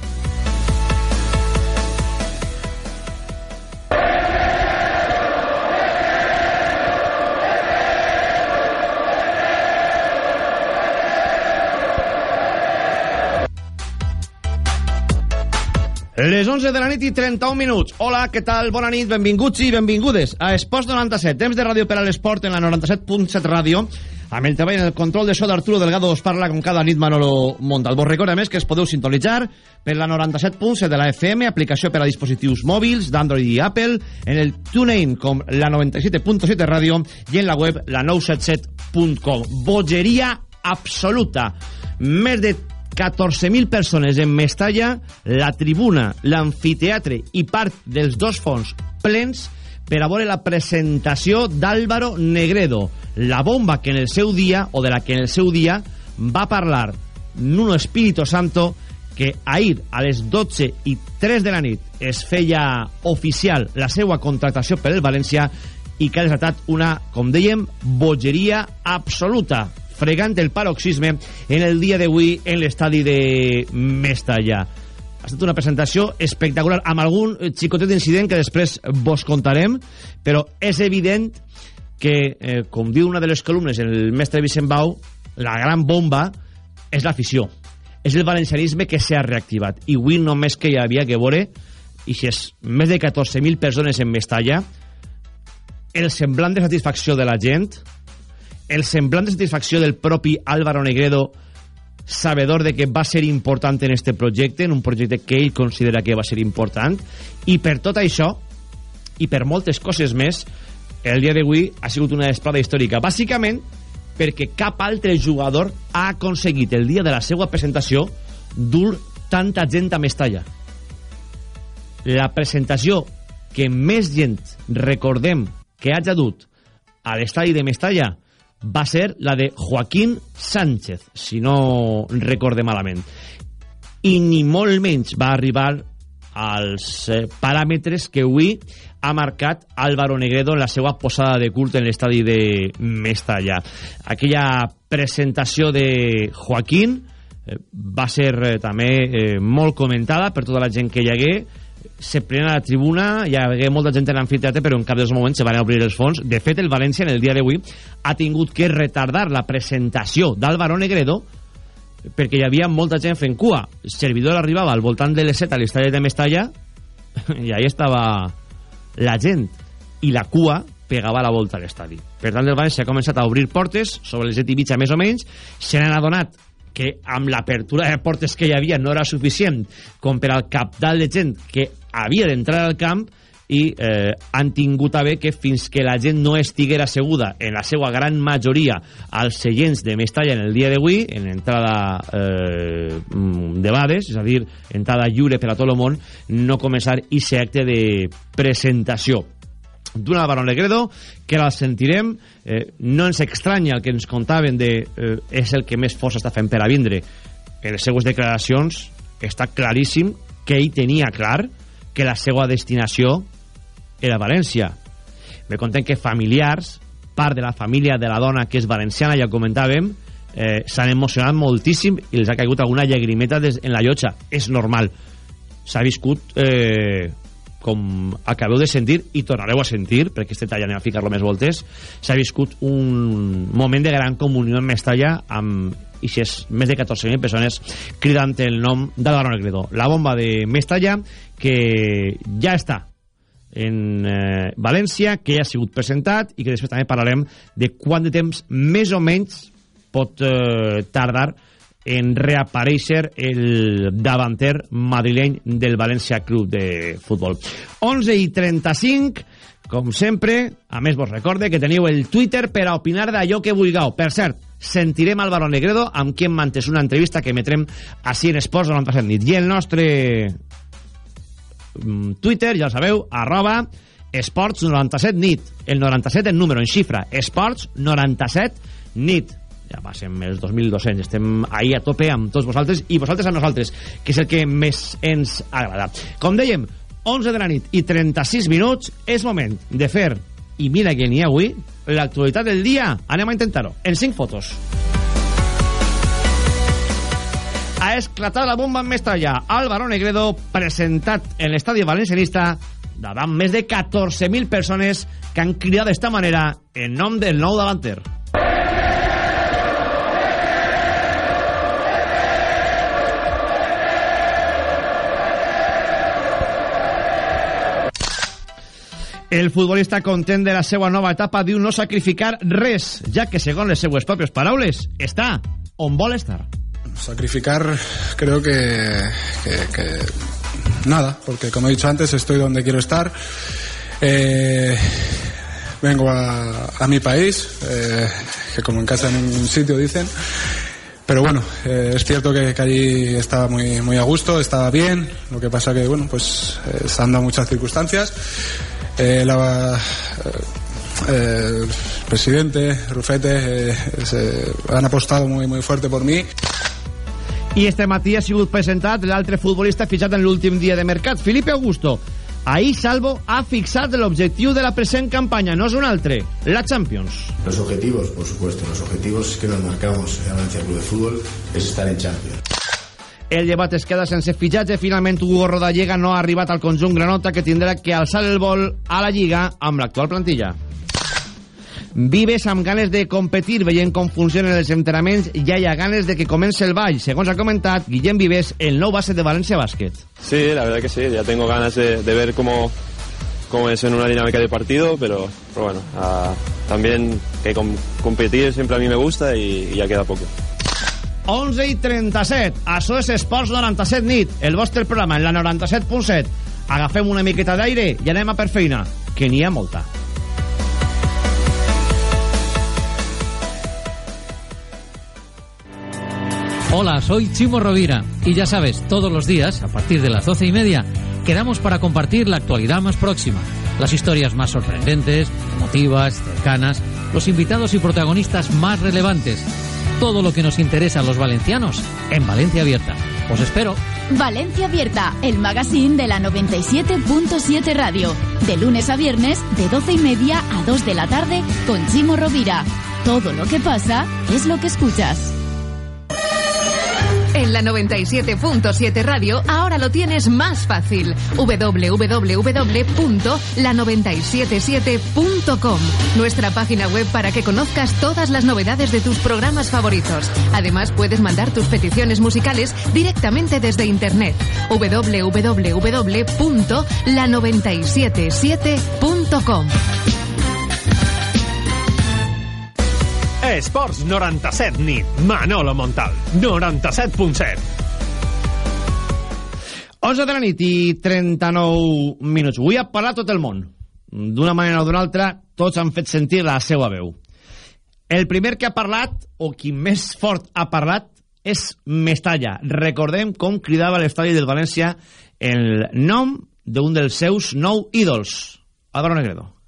11 de la nit i 31 minuts. Hola, què tal? Bona nit, benvinguts i benvingudes a Esports 97, temps de ràdio per a l'esport en la 97.7 ràdio. Amb el treball en el control de so d'Arturo Delgado us parla com cada nit Manolo Montal. Vos recorda més que es podeu sintonitzar per la 97.7 de la FM, aplicació per a dispositius mòbils d'Android i Apple, en el TuneIn com la 97.7 ràdio i en la web la 977.com. Bogeria absoluta. Més de 14.000 persones en Mestalla, la tribuna, l'amfiteatre i part dels dos fons plens per a veure la presentació d'Álvaro Negredo, la bomba que en el seu dia, o de la que en el seu dia, va parlar Nuno Espíritu Santo, que ahir a les 12 i 3 de la nit es feia oficial la seva contractació per el València i que ha desatat una, com dèiem, bogeria absoluta fregant el paroxisme en el dia d'avui en l'estadi de Mestalla. Ha estat una presentació espectacular, amb algun xicotet d'incident que després vos contarem, però és evident que, eh, com diu una de les columnes el mestre Vicent Bau, la gran bomba és l'afició. És el valencianisme que s'ha reactivat. I avui només que hi havia que veure, i si és més de 14.000 persones en Mestalla, el semblant de satisfacció de la gent el semblant de satisfacció del propi Álvaro Negredo sabedor de que va ser important en este projecte, en un projecte que ell considera que va ser important, i per tot això, i per moltes coses més, el dia d'avui ha sigut una desplada històrica. Bàsicament, perquè cap altre jugador ha aconseguit el dia de la seva presentació dur tanta gent a Mestalla. La presentació que més gent recordem que hagi dut a l'estadi de Mestalla va ser la de Joaquín Sánchez, si no recorde malament. I ni molt menys va arribar als eh, paràmetres que avui ha marcat Álvaro Negredo en la seva posada de culte en l'estadi de Mestalla. Aquella presentació de Joaquín eh, va ser eh, també eh, molt comentada per tota la gent que hi hagué, se prenen a la tribuna, hi hagué molta gent en l'amfiteatre, però en cap dels moments se van obrir els fons. De fet, el València, en el dia d'avui, ha tingut que retardar la presentació d'Álvaro Negredo perquè hi havia molta gent fent cua. El servidor arribava al voltant de les 7 a l'estadi de Mestalla (laughs) i ahí estava la gent i la cua pegava la volta a l'estadi. Per tant, el València ha començat a obrir portes sobre les 7 i mitja més o menys, se n'han adonat que amb l'apertura de portes que hi havia no era suficient com per al capdalt de gent que havia d'entrar al camp i eh, han tingut a bé que fins que la gent no estiguera asseguda en la seva gran majoria als seients de Mestalla en el dia d'avui, en entrada eh, de bades, és a dir, entrada lliure per a tot el món, no començar i ser acte de presentació d'un Álvaro Negredo, que el sentirem, eh, no ens estranya el que ens contaven de eh, és el que més força està fent per a vindre. En les seues declaracions està claríssim que ell tenia clar que la seva destinació era València. Me conten que familiars, part de la família de la dona que és valenciana, ja comentàvem, eh, s'han emocionat moltíssim i els ha caigut alguna llagrimeta des, en la llotja. És normal. s'ha viscut eh, com acabeu de sentir i tornareu a sentir perquè este tall anem a ficar-lo més voltes s'ha viscut un moment de gran comunió en Mestalla amb ixes més de 14.000 persones cridant el nom d'Álvaro Negredo la bomba de Mestalla que ja està en eh, València, que ja ha sigut presentat i que després també parlarem de quant de temps més o menys pot eh, tardar en reaparèixer el davanter madrileny del València Club de Futbol. 11 i 35, com sempre, a més vos recorde que teniu el Twitter per a opinar d'allò que vulgueu. Per cert, sentirem Álvaro Negredo amb qui hem mantès una entrevista que emetrem així en Esports 97 nit. I el nostre Twitter, ja sabeu, arroba esports 97 nit. El 97 en número, en xifra. Esports 97 nit. Ja passem els 2.200. Estem ahí a tope amb tots vosaltres i vosaltres amb nosaltres, que és el que més ens agrada. Com dèiem, 11 de la nit i 36 minuts, és moment de fer, i mira que n'hi ha avui, l'actualitat del dia. Anem a intentar-ho. En 5 fotos. Ha esclatat la bomba en Mestalla. Álvaro Negredo, presentat en l'estadi valencianista davant més de 14.000 persones que han cridat d'esta manera en nom del nou davanter. El futbolista content de la seva nova etapa diu no sacrificar res, ja que, segons les seues pròpies paraules, està on vol estar. Sacrificar creo que, que, nada, porque como he dicho antes estoy donde quiero estar. Eh, vengo a, a mi país, eh, que como en casa en un sitio dicen. Pero bueno, eh, es cierto que, allí estaba muy, muy a gusto, estaba bien. Lo que pasa que, bueno, pues eh, se han dado muchas circunstancias. Eh, la, el presidente, Rufete, se, han apostado muy, muy fuerte por mí. I este matí ha sigut presentat l'altre futbolista fitxat en l'últim dia de mercat, Felipe Augusto. Ahí Salvo ha fixat l'objectiu de la present campanya, no és un altre, la Champions. Los objetivos, por supuesto, los objetivos que nos marcamos en Valencia Club de Fútbol es estar en Champions. El llevat es queda sense fitxatge, finalment Hugo Rodallega no ha arribat al conjunt granota que tindrà que alçar el vol a la Lliga amb l'actual plantilla. Vives amb ganes de competir, veient com funcionen els entrenaments, ja hi ha ganes de que comenci el ball. Segons ha comentat Guillem Vives, el nou base de València Bàsquet. Sí, la verdad que sí, ya tengo ganas de, de ver cómo, cómo es en una dinámica de partido, pero, pero bueno, ah, también que com- competir siempre a mí me gusta y, y ya queda poco. 11 i 37, això és Esports 97 nit, el vostre programa en la 97.7. Agafem una miqueta d'aire i anem a per feina, que n'hi ha molta. Hola, soy Chimo Rovira y ya sabes, todos los días, a partir de las doce y media, quedamos para compartir la actualidad más próxima, las historias más sorprendentes, emotivas, cercanas, los invitados y protagonistas más relevantes, todo lo que nos interesa a los valencianos en Valencia Abierta. Os espero. Valencia Abierta, el magazine de la 97.7 Radio. De lunes a viernes, de 12 y media a 2 de la tarde, con Chimo Rovira. Todo lo que pasa es lo que escuchas. En la 97.7 Radio ahora lo tienes más fácil. www.la977.com Nuestra página web para que conozcas todas las novedades de tus programas favoritos. Además puedes mandar tus peticiones musicales directamente desde internet. www.la977.com Esports 97 nit. Manolo Montal. 97.7. 11 de la nit i 39 minuts. Avui ha parlat tot el món. D'una manera o d'una altra, tots han fet sentir la seva veu. El primer que ha parlat, o qui més fort ha parlat, és Mestalla. Recordem com cridava l'estadi del València el nom d'un dels seus nou ídols, Álvaro Negredo.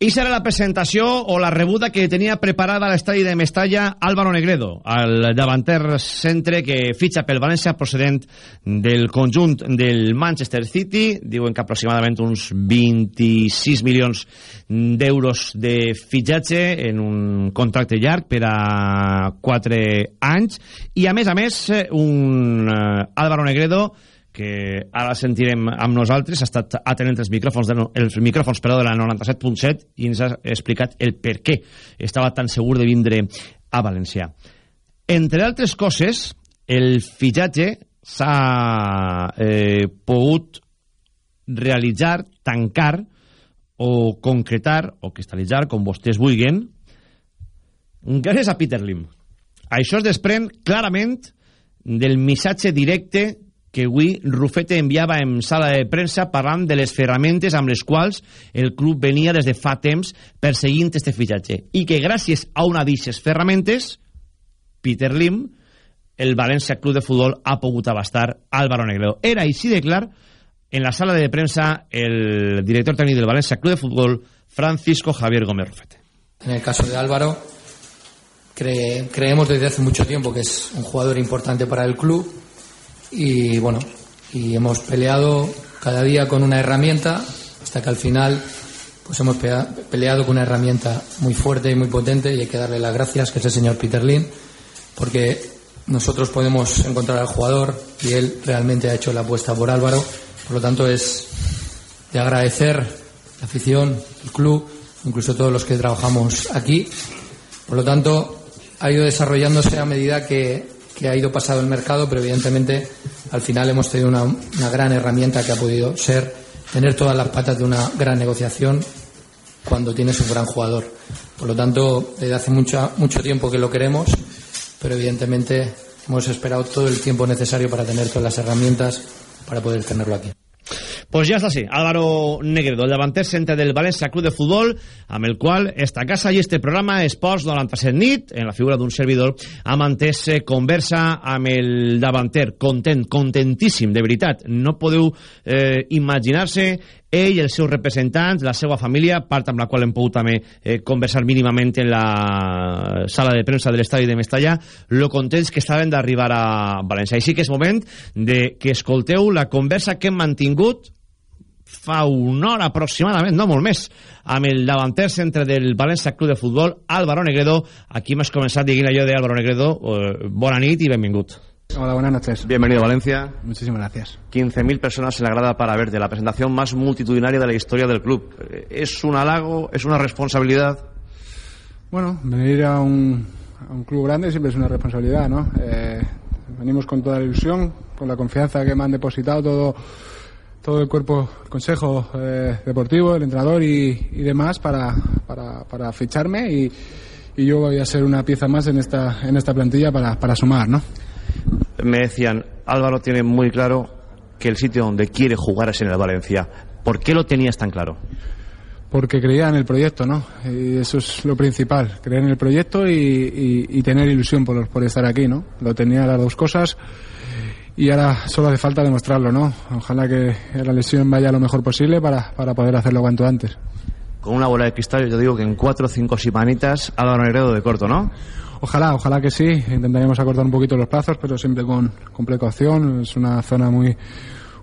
I serà la presentació o la rebuda que tenia preparada a l'estadi de Mestalla Álvaro Negredo, el davanter centre que fitxa pel València procedent del conjunt del Manchester City. Diuen que aproximadament uns 26 milions d'euros de fitxatge en un contracte llarg per a 4 anys. I a més a més, un uh, Álvaro Negredo que ara sentirem amb nosaltres, ha estat atenent els micròfons, de, els micròfons però, de la 97.7 i ens ha explicat el per què estava tan segur de vindre a València. Entre altres coses, el fitxatge s'ha eh, pogut realitzar, tancar o concretar o cristal·litzar, com vostès vulguin, gràcies a Peter Lim. Això es desprèn clarament del missatge directe que avui Rufete enviava en sala de premsa parlant de les ferramentes amb les quals el club venia des de fa temps perseguint este fitxatge i que gràcies a una d'aquestes ferramentes Peter Lim el València Club de Futbol ha pogut abastar Álvaro Negredo. Era així de clar en la sala de premsa el director técnico del Valencia Club de Fútbol, Francisco Javier Gómez Rufete. En el caso de Álvaro, cre creemos desde hace mucho tiempo que es un jugador importante para el club y bueno, y hemos peleado cada día con una herramienta hasta que al final pues hemos peleado con una herramienta muy fuerte y muy potente y hay que darle las gracias, que es el señor Peter Lin, porque nosotros podemos encontrar al jugador y él realmente ha hecho la apuesta por Álvaro, por lo tanto es de agradecer la afición, el club, incluso todos los que trabajamos aquí. Por lo tanto, ha ido desarrollándose a medida que, que ha ido pasado el mercado, pero evidentemente al final hemos tenido una, gran herramienta que ha podido ser tener todas las patas de una gran negociación cuando tienes un gran jugador. Por lo tanto, desde hace mucho tiempo que lo queremos, pero evidentemente hemos esperado todo el tiempo necesario para tener todas las herramientas para poder tenerlo aquí. Pues ja està sí, Álvaro Negredo, el davanter centre del València Club de Futbol, amb el qual esta casa i este programa Esports 97 nit, en la figura d'un servidor, ha mantès conversa amb el davanter, content, contentíssim, de veritat. No podeu eh, imaginar-se ell, els seus representants, la seva família, part amb la qual hem pogut també eh, conversar mínimament en la sala de premsa de l'estadi de Mestalla, lo contents que estaven d'arribar a València. Així que és moment de que escolteu la conversa que hem mantingut fa una hora aproximadament, no molt més, amb el davanter centre del València Club de Futbol, Álvaro Negredo. Aquí hemos començat dient allò de Álvaro Negredo. Eh, bona nit i benvingut. Hola, buenas noches. Bienvenido a Valencia. Muchísimas gracias. 15.000 personas en la grada para verte, la presentación más multitudinaria de la historia del club. ¿Es un halago? ¿Es una responsabilidad? Bueno, venir a un, a un club grande siempre es una responsabilidad, ¿no? Eh, venimos con toda la ilusión, con la confianza que me han depositado todo todo el cuerpo, el consejo eh, deportivo, el entrenador y, y demás para, para, para ficharme y, y, yo voy a ser una pieza más en esta, en esta plantilla para, para sumar, ¿no? Me decían, Álvaro tiene muy claro que el sitio donde quiere jugar es en el Valencia. ¿Por qué lo tenías tan claro? Porque creía en el proyecto, ¿no? Y eso es lo principal, creer en el proyecto y, y, y tener ilusión por, por estar aquí, ¿no? Lo tenía las dos cosas y ahora solo hace falta demostrarlo, ¿no? Ojalá que la lesión vaya lo mejor posible para, para poder hacerlo cuanto antes. Con una bola de cristal, yo digo que en cuatro o cinco simanitas Álvaro Negredo de corto, ¿no? Ojalá, ojalá que sí. Intentaremos acortar un poquito los plazos, pero siempre con, con precaución. Es una zona muy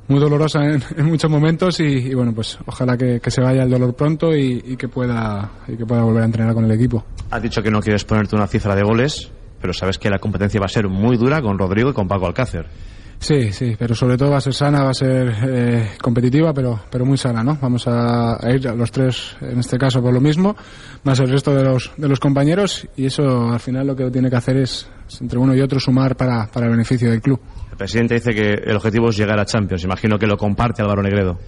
muy dolorosa en, (laughs) en muchos momentos y, y, bueno, pues ojalá que, que, se vaya el dolor pronto y, y, que pueda, y que pueda volver a entrenar con el equipo. Has dicho que no quieres ponerte una cifra de goles, pero sabes que la competencia va a ser muy dura con Rodrigo y con Paco Alcácer. Sí, sí, pero sobre todo va a ser sana, va a ser eh, competitiva, pero, pero muy sana, ¿no? Vamos a, a, ir los tres, en este caso, por lo mismo, más el resto de los, de los compañeros, y eso al final lo que tiene que hacer es, entre uno y otro, sumar para, para el beneficio del club. El presidente dice que el objetivo es llegar a Champions, imagino que lo comparte Álvaro Negredo.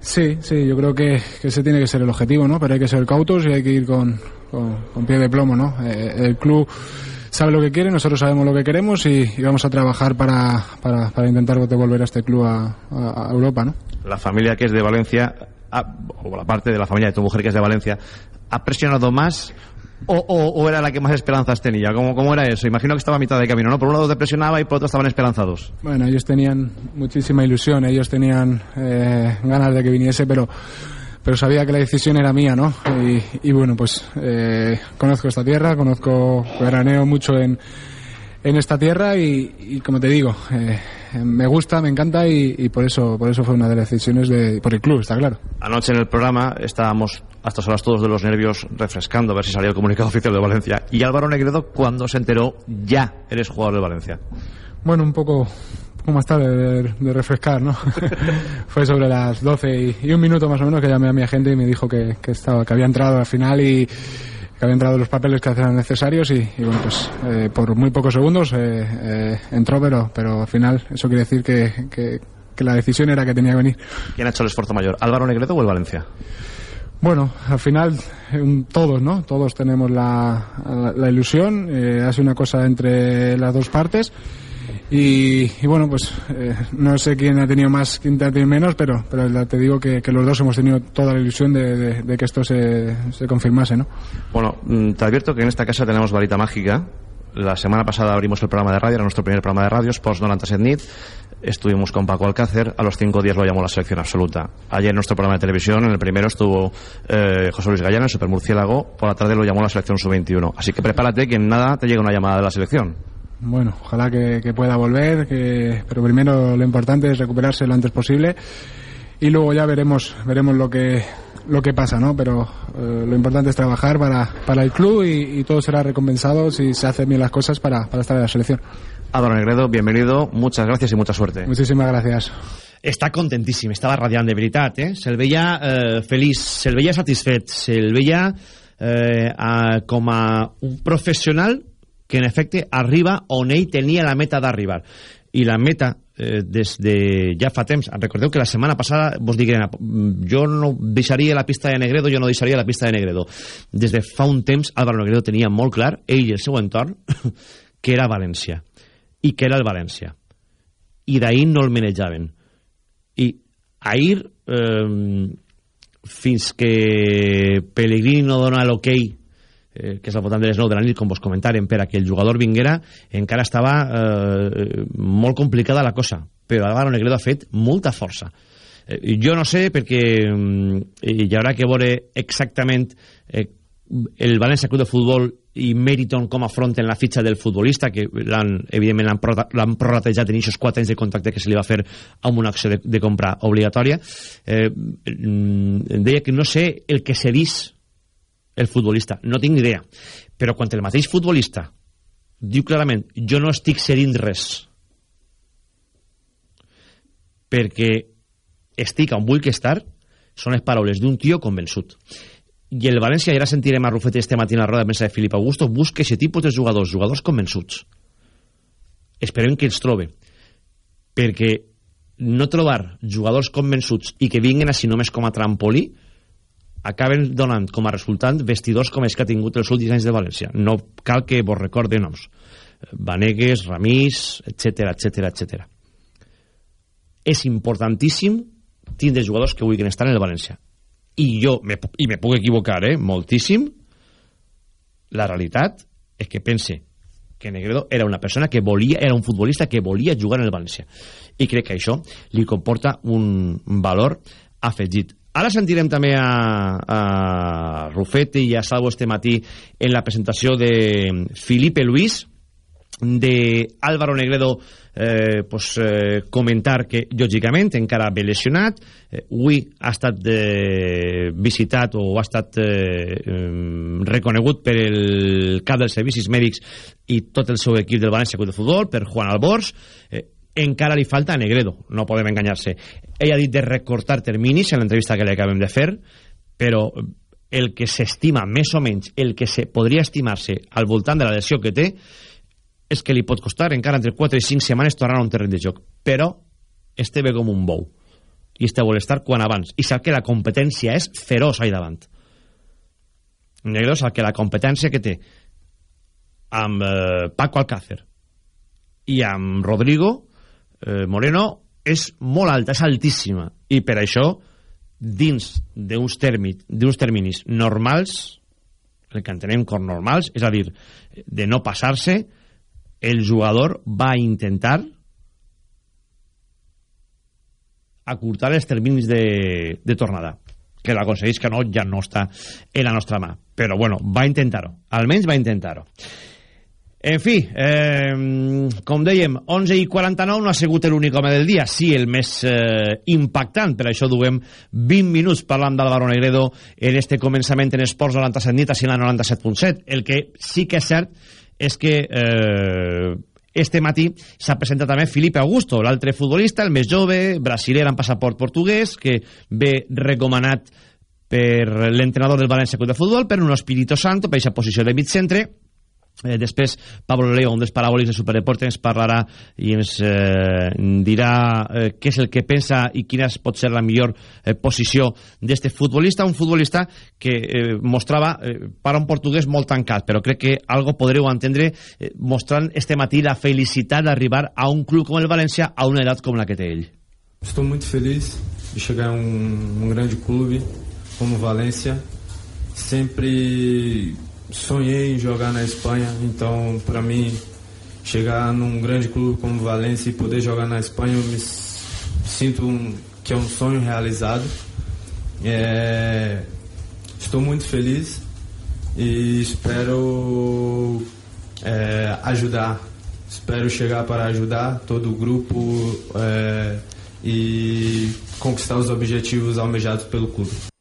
Sí, sí, yo creo que, que, ese tiene que ser el objetivo, ¿no? Pero hay que ser cautos y hay que ir con, con, con pie de plomo, ¿no? Eh, el club sabe lo que quiere, nosotros sabemos lo que queremos y, y vamos a trabajar para, para, para, intentar devolver a este club a, a, a, Europa, ¿no? La familia que es de Valencia, o la parte de la familia de tu mujer que es de Valencia, ¿ha presionado más o, o, o, era la que más esperanzas tenía? ¿Cómo, ¿Cómo, era eso? Imagino que estaba a mitad de camino, ¿no? Por un lado te presionaba y por otro estaban esperanzados. Bueno, ellos tenían muchísima ilusión, ellos tenían eh, ganas de que viniese, pero pero sabía que la decisión era mía, ¿no? Y, y bueno, pues eh, conozco esta tierra, conozco, veraneo mucho en, en esta tierra y, y como te digo, eh, me gusta, me encanta y, y por eso por eso fue una de las decisiones de, por el club, está claro. Anoche en el programa estábamos a estas horas todos de los nervios refrescando a ver si salía el comunicado (laughs) oficial de Valencia. Y Álvaro Negredo, cuando se enteró, ya eres jugador de Valencia. Bueno, un poco, más tarde de, de refrescar, ¿no? (laughs) Fue sobre las 12 y, y un minuto más o menos que llamé a mi agente y me dijo que, que estaba, que había entrado al final y que había entrado los papeles que eran necesarios y, y bueno, pues eh, por muy pocos segundos eh, eh, entró, pero, pero al final eso quiere decir que, que, que la decisión era que tenía que venir. ¿Quién ha hecho el esfuerzo mayor, Álvaro Negredo o el Valencia? Bueno, al final un- todos, ¿no? Todos tenemos la, la, la ilusión, eh, ha sido una cosa entre las dos partes y, y bueno, pues eh, no sé quién ha tenido más, quién ha tenido menos, pero, pero te digo que, los dos hemos tenido toda la ilusión de, de- que esto se, se confirmase, ¿no? Bueno, mm, te advierto que en esta casa tenemos varita mágica. La semana pasada abrimos el programa de radio, era nuestro primer programa de radio, Sports 97 NIT. Estuvimos con Paco Alcácer, a los cinco días lo llamó la selección absoluta. Ayer en nuestro programa de televisión, en el primero estuvo eh, José Luis Gallana, el supermurciélago, por la tarde lo llamó la selección sub-21. Así que prepárate que en nada te llega una llamada de la selección. Bueno, ojalá que, que pueda volver, que, pero primero lo importante es recuperarse lo antes posible y luego ya veremos veremos lo que lo que pasa, ¿no? Pero eh, lo importante es trabajar para, para el club y, y todo será recompensado si se hacen bien las cosas para, para estar en la selección. Álvaro Negredo, bienvenido, muchas gracias y mucha suerte. Muchísimas gracias. Està contentíssim, estava radiant de veritat, eh? Se'l veia eh, feliç, se'l veia satisfet, se'l veia eh, a, com a un professional que en efecte arriba on ell tenia la meta d'arribar. I la meta eh, des de ja fa temps, recordeu que la setmana passada vos digueren, jo no deixaria la pista de Negredo, jo no deixaria la pista de Negredo. Des de fa un temps Álvaro Negredo tenia molt clar, ell i el seu entorn, (laughs) que era València i que era el València i d'ahir no el manejaven i ahir eh, fins que Pellegrini no dona l'hoquei eh, que és al voltant de les 9 de la nit, com vos comentàrem, per a que el jugador vinguera, encara estava eh, molt complicada la cosa, però Álvaro Negredo ha fet molta força. Eh, jo no sé, perquè eh, hi haurà que veure exactament eh, el València Club de Futbol i Meriton com afronten la fitxa del futbolista, que l'han, evidentment l'han prorratejat en aquests 4 anys de contracte que se li va fer amb una acció de, de compra obligatòria. Eh, mm, deia que no sé el que se dis el futbolista, no tinc idea. Però quan el mateix futbolista diu clarament jo no estic cedint res perquè estic on vull que estar són les paraules d'un tio convençut i el València, ara sentirem a Rufete este matí en la roda de premsa de Filip Augusto, busca aquest tipus de jugadors, jugadors convençuts. Esperem que els trobe. Perquè no trobar jugadors convençuts i que vinguen així només com a trampolí acaben donant com a resultat vestidors com els que ha tingut els últims anys de València. No cal que vos recorde noms. Vanegues, Ramís, etc etc etc. És importantíssim tindre jugadors que vulguin estar en el València i jo, me, i me puc equivocar, eh, moltíssim, la realitat és que pense que Negredo era una persona que volia, era un futbolista que volia jugar en el València. I crec que això li comporta un valor afegit. Ara sentirem també a, a Rufete i a Salvo este matí en la presentació de Felipe Luis, de Álvaro Negredo eh, pues, eh, comentar que lògicament encara ve lesionat eh, avui ha estat eh, visitat o ha estat eh, reconegut per el cap dels servicis mèdics i tot el seu equip del València de Futbol per Juan Albors eh, encara li falta a Negredo, no podem enganyar-se. Ell ha dit de recortar terminis en l'entrevista que li acabem de fer però el que s'estima més o menys el que se podria estimar-se al voltant de la lesió que té és que li pot costar encara entre 4 i 5 setmanes tornar a un terreny de joc. Però este ve com un bou. I este vol estar quan abans. I sap que la competència és feroç ahí davant. Negro sap que la competència que té amb eh, Paco Alcácer i amb Rodrigo eh, Moreno és molt alta, és altíssima. I per això dins d'uns termi, d'uns terminis normals el que entenem com normals és a dir, de no passar-se el jugador va intentar acurtar els terminis de, de tornada que l'aconseguís que no ja no està en la nostra mà. Però bueno, va intentar-ho almenys va intentar-ho en fi, eh, com dèiem, 11 i 49 no ha sigut l'únic home del dia, sí, el més eh, impactant, per això duem 20 minuts parlant d'Alvaro Negredo en este començament en Esports 97 nit, així en la 97.7. El que sí que és cert és que eh, este matí s'ha presentat també Felipe Augusto, l'altre futbolista, el més jove, brasiler amb passaport portuguès, que ve recomanat per l'entrenador del València Club de Futbol, per un Espíritu Santo, per aquesta posició de mig centre, Eh, després Pablo Leo, un dels paràbolis de Superdeport ens parlarà i ens eh, dirà eh, què és el que pensa i quina pot ser la millor eh, posició d'este futbolista, un futbolista que eh, mostrava eh, para un portuguès molt tancat, però crec que algo podreu entendre eh, mostrant este matí la felicitat d'arribar a un club com el València a una edat com la que té ell. Estou muito feliz de chegar a um, um grande clube como Valência. Sempre sonhei em jogar na Espanha, então para mim chegar num grande clube como Valência e poder jogar na Espanha, eu me sinto um, que é um sonho realizado. É, estou muito feliz e espero é, ajudar. Espero chegar para ajudar todo o grupo é, e conquistar os objetivos almejados pelo clube.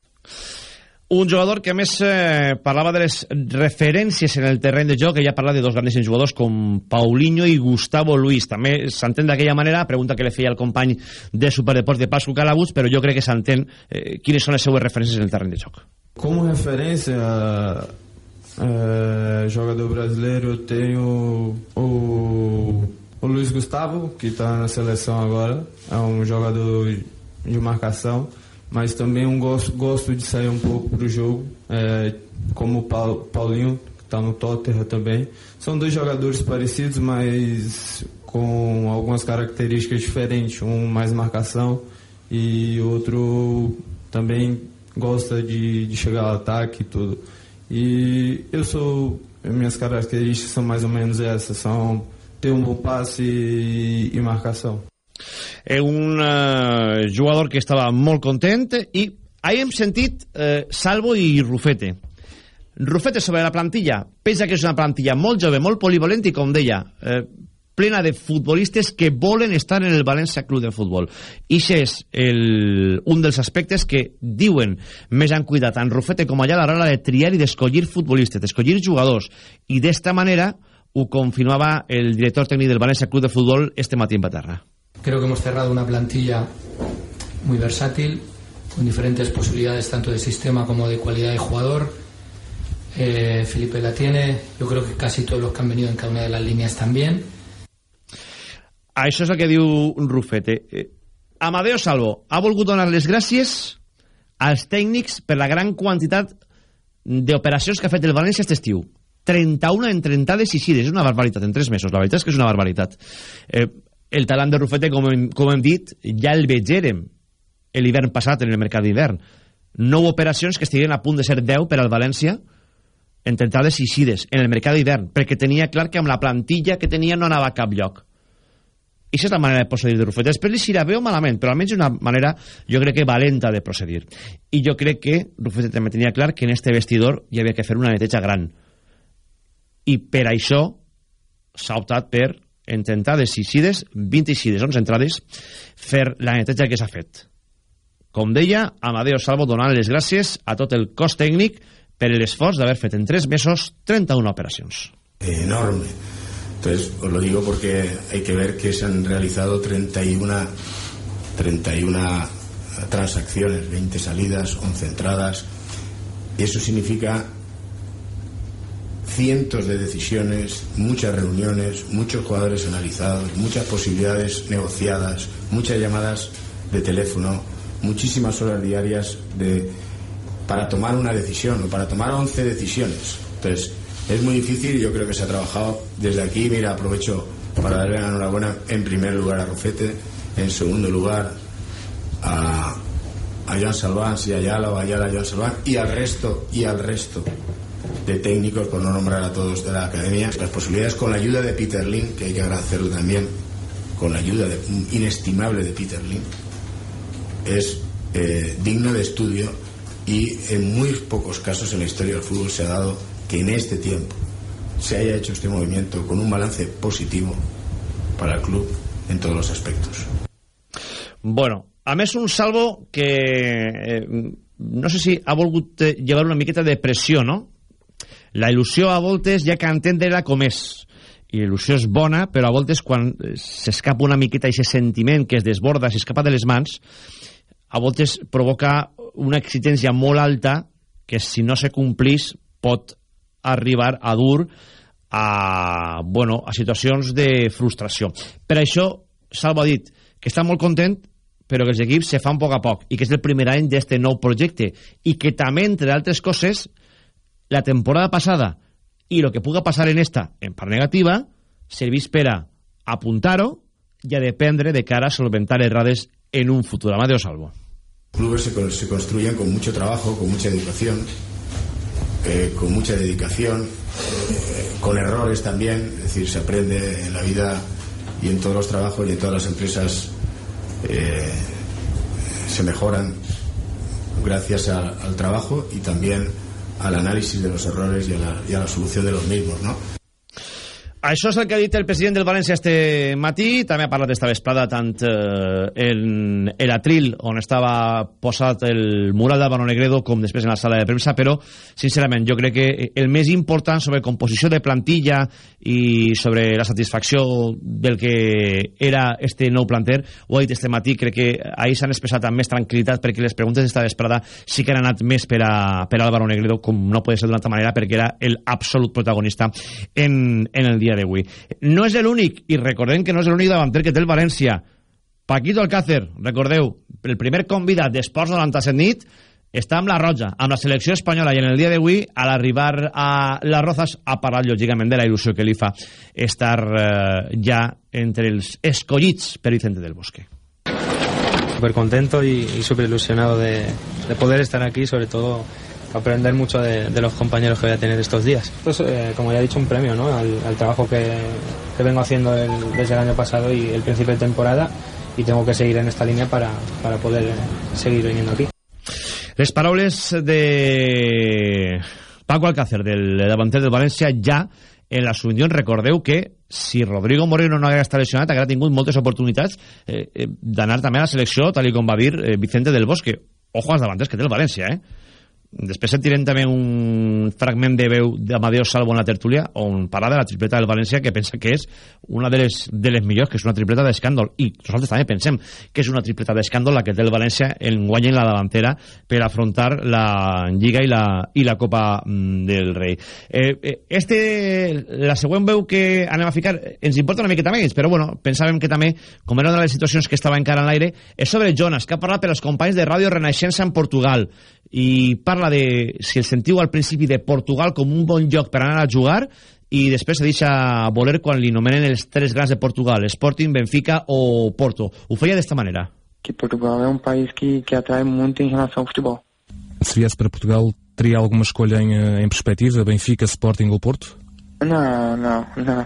Un jugador que a més eh, parlava de les referències en el terreny de joc, ella parla de dos grans jugadors com Paulinho i Gustavo Luis. També s'entén d'aquella manera, pregunta que le feia el company de Superdeport de Pascu Calabús, però jo crec que s'entén eh, quines són les seues referències en el terreny de joc. Como referência, é, jogador brasileiro, tenho o, o Luiz Gustavo, que está na seleção agora, é um jogador de marcação, mas também um gosto, gosto de sair um pouco para o jogo, é, como o Paulinho, que está no Tottenham também. São dois jogadores parecidos, mas com algumas características diferentes, um mais marcação e outro também gosta de, de chegar ao ataque e tudo. E eu sou, minhas características são mais ou menos essas, são ter um bom passe e, e marcação. Eh, un eh, jugador que estava molt content i ahir hem sentit eh, Salvo i Rufete. Rufete sobre la plantilla. Pensa que és una plantilla molt jove, molt polivalent i com deia, eh, plena de futbolistes que volen estar en el València Club de Futbol. I això és el, un dels aspectes que diuen més han cuidat tant Rufete com allà a l'hora de triar i d'escollir futbolistes, d'escollir jugadors. I d'esta manera ho confirmava el director tècnic del València Club de Futbol este matí en Baterra Creo que hemos cerrado una plantilla muy versátil, con diferentes posibilidades tanto de sistema como de cualidad de jugador. Eh, Felipe la tiene, yo creo que casi todos los que han venido en cada una de las líneas también. Això és el que diu Rufete. Eh, Amadeo Salvo ha volgut donar les gràcies als tècnics per la gran quantitat d'operacions que ha fet el València aquest estiu. 31 entretades i sides, és una barbaritat en 3 mesos, la veritat és que és una barbaritat. Eh, el talent de Rufete, com hem, com hem dit, ja el vegerem l'hivern passat en el mercat d'hivern. Nou operacions que estiguen a punt de ser 10 per al València en tentades i sides en el mercat d'hivern, perquè tenia clar que amb la plantilla que tenia no anava a cap lloc. I és la manera de procedir de Rufete. Després li serà bé o malament, però almenys una manera, jo crec que valenta de procedir. I jo crec que Rufete també tenia clar que en este vestidor hi havia que fer una neteja gran. I per això s'ha optat per en tentades i sides, 20 i sides, 11 entrades, fer la neteja que s'ha fet. Com deia, Amadeo Salvo donant les gràcies a tot el cos tècnic per l'esforç d'haver fet en 3 mesos 31 operacions. Enorme. Entonces, os lo digo porque hay que ver que se han realizado 31, 31 transacciones, 20 salidas, 11 entradas. Eso significa cientos de decisiones, muchas reuniones, muchos jugadores analizados, muchas posibilidades negociadas, muchas llamadas de teléfono, muchísimas horas diarias de, para tomar una decisión o para tomar 11 decisiones. Entonces, es muy difícil, yo creo que se ha trabajado desde aquí. Mira, aprovecho para darle la enhorabuena en primer lugar a Rufete, en segundo lugar a, a Joan Salván, y a Ayala o Ayala Joan Salván y al resto, y al resto de técnicos, por no nombrar a todos de la academia, las posibilidades con la ayuda de Peter Lin, que hay que agradecerlo también, con la ayuda inestimable de Peter Lin, es eh, digno de estudio y en muy pocos casos en la historia del fútbol se ha dado que en este tiempo se haya hecho este movimiento con un balance positivo para el club en todos los aspectos. Bueno, a més un salvo que eh, no sé si ha volgut eh, llevar una miqueta de pressió, no? La il·lusió a voltes ja que entendre-la com és i la il·lusió és bona, però a voltes quan eh, s'escapa una miqueta aquest sentiment que es desborda, s'escapa de les mans a voltes provoca una exigència molt alta que si no se complís pot arribar a dur a, bueno, a situacions de frustració. Per això, Salvo ha dit que està molt content però que els equips se fan a poc a poc i que és el primer any d'este nou projecte i que també, entre altres coses, la temporada passada i el que puga passar en esta, en part negativa, servís per a apuntar-ho i a dependre de cara a solventar errades en un futur. Amadeo Salvo. Clubes se, se construyen con mucho trabajo, con mucha educación, eh, con mucha dedicación, eh, con errores también, es decir, se aprende en la vida y en todos los trabajos y en todas las empresas eh, se mejoran gracias a, al trabajo y también al análisis de los errores y a la, y a la solución de los mismos, ¿no? Això és el que ha dit el president del València este matí. També ha parlat d'esta vesprada tant eh, en el atril on estava posat el mural d'Alvaro Negredo com després en la sala de premsa, però sincerament jo crec que el més important sobre composició de plantilla i sobre la satisfacció del que era este nou planter ho ha dit este matí, crec que ahir s'han expressat amb més tranquil·litat perquè les preguntes d'esta vesprada sí que han anat més per a, per a Álvaro Negredo com no pot ser d'una altra manera perquè era el absolut protagonista en, en el dia dia d'avui. No és l'únic, i recordem que no és l'únic davanter que té el València. Paquito Alcácer, recordeu, el primer convidat d'Esports 97 nit està amb la Roja, amb la selecció espanyola i en el dia d'avui, a l'arribar a les Rozas, ha parlat lògicament de la il·lusió que li fa estar eh, ja entre els escollits per Vicente del Bosque. Súper contento y, y súper ilusionado de, de poder estar aquí, sobre todo aprender mucho de, de, los compañeros que voy a tener estos días. Pues, eh, como ya he dicho, un premio ¿no? al, al trabajo que, que, vengo haciendo el, desde el año pasado y el principio de temporada y tengo que seguir en esta línea para, para poder seguir viniendo aquí. Les paraules de Paco Alcácer, del davanter del València, ja en la subvenció. Recordeu que si Rodrigo Moreno no hagués estat lesionat, haguera tingut moltes oportunitats eh, eh, d'anar també a la selecció, tal com va dir eh, Vicente del Bosque. Ojo als davanters que té el València, eh? Després sentirem també un fragment de veu d'Amadeo Salvo en la tertúlia on parla de la tripleta del València que pensa que és una de les, de les millors, que és una tripleta d'escàndol. I nosaltres també pensem que és una tripleta d'escàndol la que té el València en guany en la davantera per afrontar la Lliga i la, i la Copa mm, del Rei. Eh, eh, este, la següent veu que anem a ficar ens importa una miqueta més però bueno, pensàvem que també com era una de les situacions que estava encara en l'aire és sobre Jonas, que ha parlat per als companys de Ràdio Renaixença en Portugal. I parla de si el sentiu al principi de Portugal com un bon lloc per anar a jugar i després se deixa voler quan li nomenen els tres grans de Portugal, Sporting, Benfica o Porto. Ho feia d'esta manera. Que Portugal é um país que, que atrai muito em relação ao futebol. Se viesse para Portugal, teria alguma escolha em, em perspectiva? Benfica, Sporting ou Porto? Não, não, não.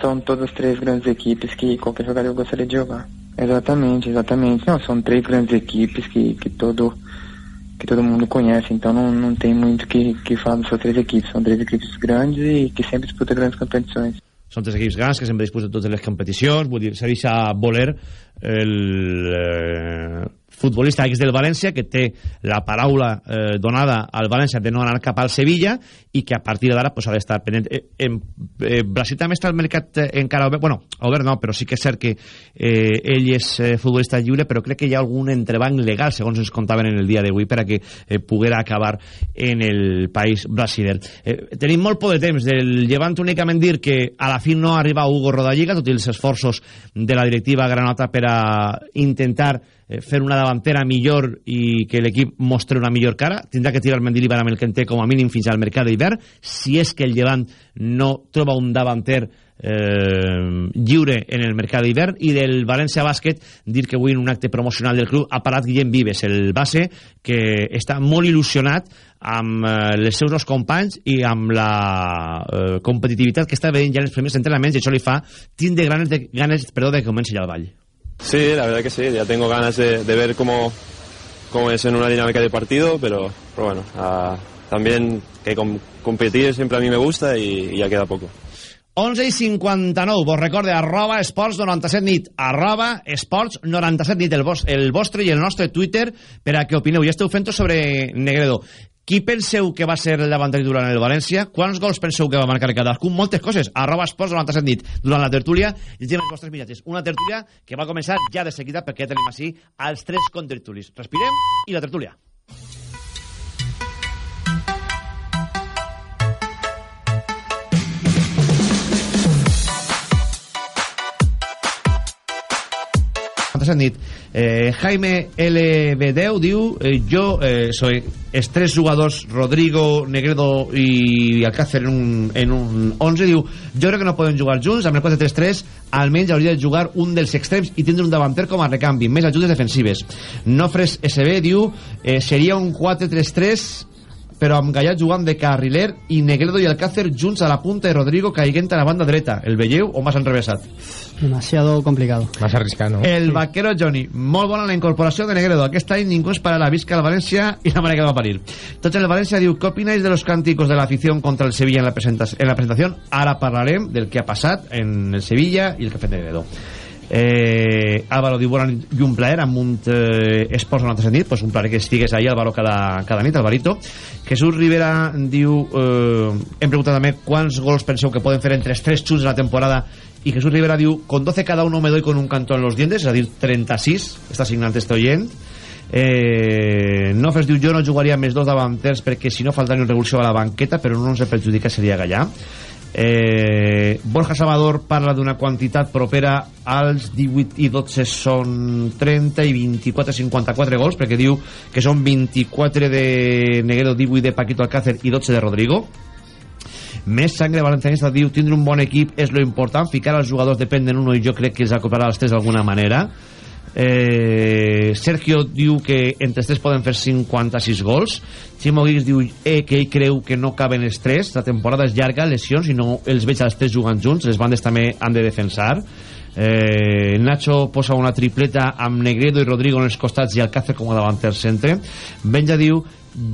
São todas três grandes equipes que qualquer jogador gostaria de jogar. Exatamente, exatamente. Não, são três grandes equipes que, que todo que todo mundo conhece, então não, não tem muito que, que falar dessas três equipes. São três equipes grandes e que sempre disputam grandes competições. Són tres equips grans que sempre disputen totes les competicions, vull dir, se deixa voler el eh, futbolista ex del València que té la paraula eh, donada al València de no anar cap al Sevilla i que a partir d'ara pues, ha d'estar pendent. Eh, en eh, Brasil també està el mercat eh, encara obert, bueno, obert no, però sí que és cert que eh, ell és eh, futbolista lliure però crec que hi ha algun entrebanc legal segons ens contaven en el dia d'avui per a que eh, poguera acabar en el país brasiler. Eh, tenim molt poc de temps. Del llevant únicament dir que a la fi no arriba Hugo Rodalliga tot i els esforços de la directiva granota per a intentar fer una davantera millor i que l'equip mostre una millor cara tindrà que tirar Mendilibar amb el que en té com a mínim fins al mercat d'hivern si és que el llevant no troba un davanter eh, lliure en el mercat d'hivern. I del València Bàsquet dir que avui en un acte promocional del club ha parat Guillem Vives, el base que està molt il·lusionat amb eh, les seus dos companys i amb la eh, competitivitat que està veient ja en els primers entrenaments i això li fa tindre ganes de, ganes, perdó, de que comenci ja el ball Sí, la verdad que sí, ya tengo ganas de, de ver cómo, cómo es en una dinámica de partido, pero, pero bueno, ah, también que com- competir siempre a mí me gusta y, y ya queda poco. 11 i 59, vos recorde, arroba esports 97 nit, arroba esports 97 nit, el, vos, el vostre i el nostre Twitter, per a que opineu. Ja esteu fent sobre Negredo. Qui penseu que va ser el davanter durant el València? Quants gols penseu que va marcar cadascun? Moltes coses. Arroba esports 97 nit. Durant la tertúlia, llegim els vostres missatges. Una tertúlia que va començar ja de seguida perquè tenim així els tres contertulis. Respirem i la tertúlia. Antes han dit eh, Jaime LB10 diu eh, jo eh, soy els tres jugadors Rodrigo, Negredo i Alcácer en un, en un 11 diu jo crec que no poden jugar junts amb el 4-3-3 almenys hauria de jugar un dels extrems i tindre un davanter com a recanvi més ajudes defensives. Nofres SB diu eh, seria un 4-3-3 però amb Gallat jugant de carriler i Negredo i Alcácer junts a la punta i Rodrigo caiguent a la banda dreta el veieu o m'has enrevesat? Demasiado complicado. Más arriscado, ¿no? El vaquero Johnny, molt bona la incorporació de Negredo. Aquest any ningú espera la visca al València i la manera que va parir. Tots en el València diu, ¿qué opináis de los cánticos de la afición contra el Sevilla en la, presenta en la presentación? Ara parlarem del que ha passat en el Sevilla i el que ha fet Negredo. Eh, Álvaro diu, bona nit i un plaer amb un eh, esports en altre sentit, pues un plaer que estigues ahí Álvaro cada, cada nit, Alvarito. Jesús Rivera diu eh, hem preguntat també quants gols penseu que poden fer entre els tres xuts de la temporada. Y Jesús Rivera diu con 12 cada uno me doy con un cantón en los dientes és a dir, 36 està signant este oient. Eh, Nofes diu jo no jugaria més dos davanters perquè si no faltaria un revulsió a la banqueta però no ens perjudica seria Gallà eh, Borja Salvador parla d'una quantitat propera als 18 i 12 són 30 i 24 54 gols perquè diu que són 24 de Negredo, 18 de Paquito Alcácer i 12 de Rodrigo. Més sangre valencianista diu tindre un bon equip és lo important ficar als jugadors depèn d'uno i jo crec que els acoplarà els tres d'alguna manera eh, Sergio diu que entre els tres poden fer 56 gols. Ximo Guix diu eh, que ell creu que no caben els tres. La temporada és llarga, lesions i no els veig als tres jugant junts. Les bandes també han de defensar. Eh, Nacho posa una tripleta amb Negredo i Rodrigo en els costats i Alcácer com a davanter centre. Benja diu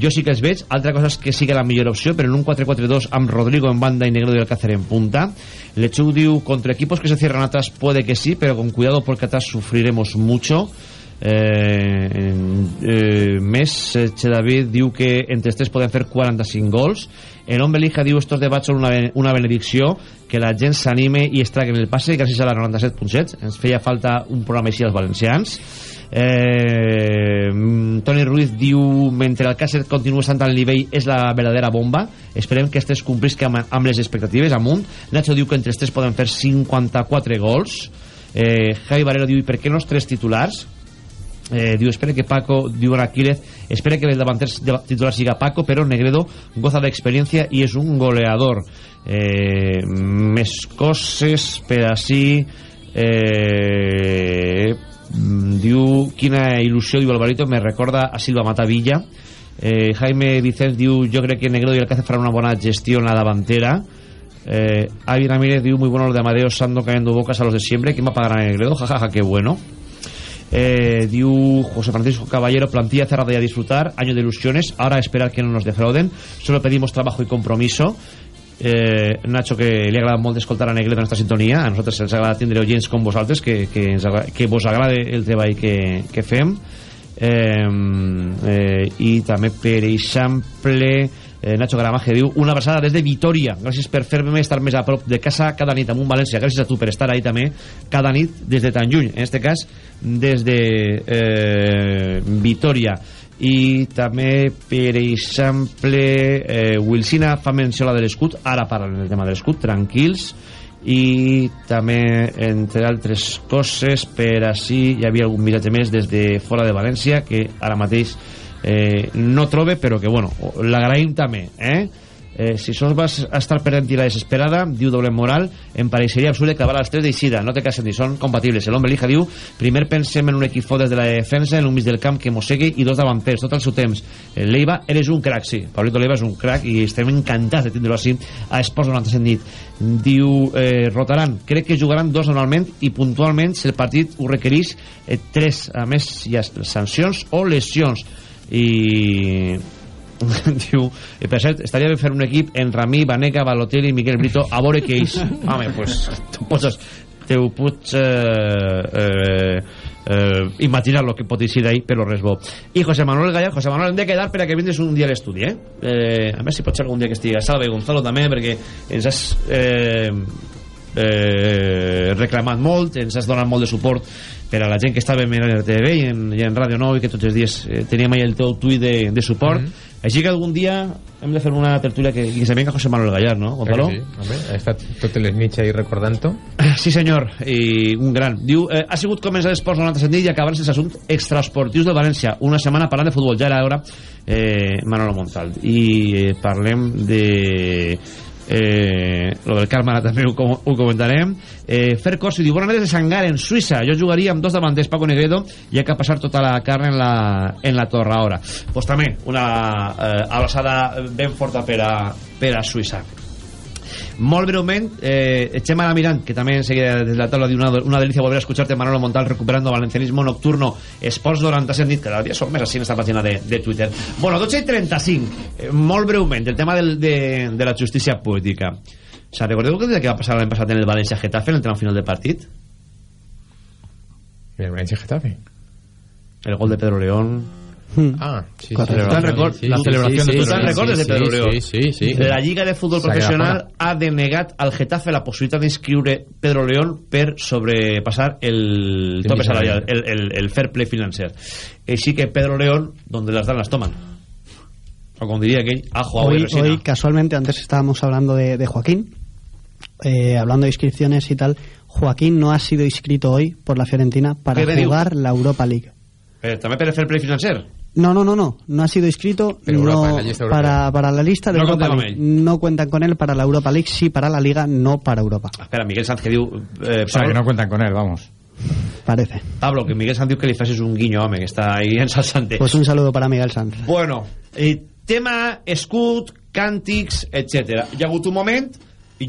jo sí que els veig, altra cosa és que sigui la millor opció però en un 4-4-2 amb Rodrigo en banda i Negredo y Alcácer en punta. Lechu diu, contra equipos que se cierran atrás puede que sí, pero con cuidado porque atrás sufriremos mucho. Eh, eh, més Che David diu que entre els tres poden fer 45 gols. El Hombre Lija diu estos debats són una, una benedicció que la gent s'anime i es traguen el passe gràcies a la 97.7 ens feia falta un programa així als valencians eh, mm, Toni Ruiz diu mentre el Càcer continua estant al nivell és la verdadera bomba. Esperem que estes complisca amb, amb les expectatives amunt. Nacho diu que entre els tres poden fer 54 gols. Eh, Javi Barrero diu i per què no els tres titulars? Eh, diu espera que Paco diu Aquiles espera que el davanter titular siga Paco però Negredo goza d'experiència i és un goleador. Eh, més coses per així eh, diu quina il·lusió diu Alvarito me recorda a Silva Matavilla. Eh, Jaime Vicens diu jo crec que Negredo i el Alcácer faran una bona gestió en la davantera. Eh, Avi Ramírez diu muy bueno lo de Amadeo Sando cayendo bocas a los de siempre. ¿quién va a pagar a Negredo? jajaja qué bueno. Eh, diu José Francisco Caballero plantilla cerrada y a disfrutar año de ilusiones ahora esperar que no nos defrauden. Solo pedimos trabajo y compromiso eh, Nacho que li agrada molt d'escoltar a Negredo en esta sintonia a nosaltres ens agrada tindre oients com vosaltres que, que, ens agrada, que vos agrada el treball que, que fem. Eh, eh, i també per exemple eh, Nacho Gramaje diu una abraçada des de Vitoria. Gràcies per fer-me estar més a prop de casa cada nit amb un València, gràcies a tu per estar ahí també cada nit des de tan lluny. En este cas des de eh, Vitoria i també per exemple eh, Wilsina fa menció a la de l'escut ara parlen del tema de l'escut, tranquils i també entre altres coses per així hi havia algun missatge més des de fora de València que ara mateix eh, no trobe però que bueno l'agraïm també eh? Eh, si sos vas estar perdent i la desesperada diu doble moral em pareixeria absurd acabar a les 3 d'eixida. No té cas sentir, són compatibles. El home Lija diu primer pensem en un equip fort des de la defensa en un mig del camp que mossegui i dos davanters. Tot el seu temps. Eh, Leiva eres un crack sí, Pablito Leiva és un crack i estem encantats de tindre-lo així a Esports 97 nit. Diu eh, rotaran, crec que jugaran dos normalment i puntualment si el partit ho requereix eh, tres, a més hi ha sancions o lesions. I (laughs) diu, eh, per cert, estaria bé fer un equip en Ramí, Vanega, Balotelli i Miguel Brito a veure què ells (laughs) home, pues, tu pots, te ho pots eh, eh, eh, imaginar lo que pot eixir d'ahí però res bo i José Manuel Gallar, José Manuel hem de quedar per a que vindres un dia a l'estudi eh? eh? a veure si pot ser algun dia que estigui a Salve Gonzalo també perquè ens has eh, eh, reclamat molt ens has donat molt de suport per a la gent que estava en RTV i en, i en Ràdio 9 i que tots els dies eh, teníem ahí el teu tuit de, de suport mm -hmm. Així que algun dia hem de fer una tertúlia que, que se venga José Manuel Gallar ¿no, Gonzalo? Sí, home, ha estat totes les nits ahí recordant-ho. (laughs) Sí senyor, i un gran. Diu, eh, ha sigut començar l'esports 97 nit i acabar sense assunt extraesportius de València. Una setmana parlant de futbol, ja era hora eh, Manolo Montal i eh, parlem de eh, lo del Carme també ho, com, ho comentarem. Eh, Fer Corsi diu bona nit de Sangar en Suïssa. Jo jugaria amb dos davanters Paco Negredo i ha que passar tota la carn en la, en la torre ara pues també una eh, abraçada ben forta per a, per a Suïssa molt breument eh, Xema Lamirant que també seguida des de la taula diu una, una delicia volver a escucharte Manolo Montal recuperando valencianismo nocturno Esports 97 nit cada dia som més així en esta pàgina de, de Twitter. Bueno, 12 i 35 eh, molt breument el tema del, de, de la justícia poètica o sea, recordeu que, que va passar l'any passat en el València Getafe en el tram final del partit? El València Getafe el gol de Pedro León Ah, sí, record- la celebración sí, de sí, León. ¿Recordes de sí, Pedro León? Sí, sí, sí. La Lliga de Futbol Professional ha denegat al Getafe la possibilitat d'inscriure Pedro León per sobrepassar el Sí, tope sí, salarial, el, el, el fair play financer. Així que Pedro León, donde las dan las toman. O como diría aquell, ajo, agua y Hoy, resina. hoy, casualmente, antes estábamos hablando de, de Joaquín, eh, hablando de inscripciones y tal. Joaquín no ha sido inscrito hoy por la Fiorentina para jugar la Europa League. Pero también per el fair play financer. No, no, no, no. No ha sido inscrito Pero no, Europa, en para, para la lista de No Europa League. No cuentan con él para la Europa League, sí para la Liga, no para Europa. Espera, Miguel Sanz que diu... Eh, O sea, que no cuentan con él, vamos. Parece. Pablo, que Miguel Sanz diu que li facis un guiño, home, que està ahí ensalzante. Pues un saludo para Miguel Sanz. Bueno, eh, tema escut, càntics, etc. Hi ha hagut un moment,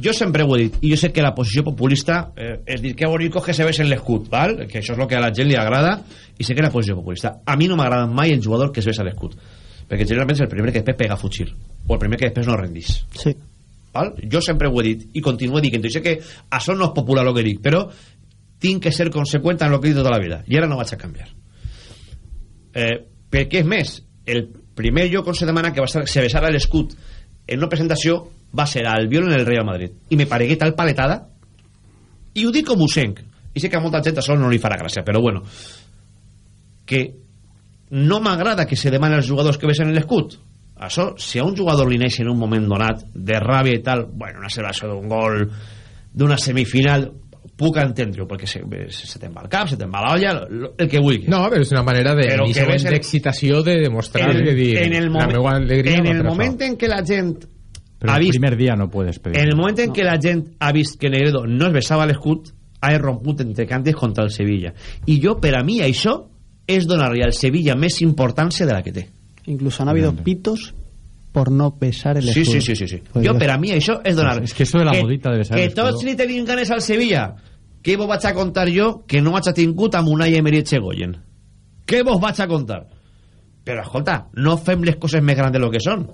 jo sempre ho he dit, i jo sé que la posició populista eh, és dir que bonico que se ves en l'escut, val? que això és el que a la gent li agrada, i sé que la posició populista. A mi no m'agrada mai el jugador que es ves a l'escut, perquè generalment és el primer que després pega a fugir, o el primer que després no rendís. Sí. Val? Jo sempre ho he dit, i continuo dient, sé que això no és popular el que dic, però tinc que ser conseqüent en el que he dit tota la vida, i ara no vaig a canviar eh, perquè és més el primer lloc on se demana que va ser, se besara l'escut en una presentació va ser al Albiol en el Real Madrid. I me paregué tal paletada i ho dic com ho senc i sé que a molta gent això no li farà gràcia però bueno que no m'agrada que se demani als jugadors que besen l'escut. Això, si a un jugador li neix en un moment donat de ràbia i tal, bueno, una celebració d'un gol d'una semifinal puc entendre-ho, perquè se, se, te'n va el cap, se te'n va l'olla, lo- el que vulguis. No, però és una manera de d'excitació de demostrar en el, que dir, en el, la moment, meva alegria en el moment en què la gent Pero ha el vist primer día no puedes pedir. en el moment en què la gent ha vist que Negredo no es besava l'escut ha irromput entre càntics contra el Sevilla. I jo, per a mi, això és donar-li al Sevilla més importància de la que té. Incluso han habido pitos por no besar el sí, escudo. sí, sí, sí, sí. Pues jo per a mi això és donar Es que eso de la modita de besar que tots li tenim ganes al Sevilla què vos vaig a contar jo que no vaig a tingut amb Unai Emery Echegoyen què vos vaig a contar? Però escolta, no fem les coses més grans de lo que són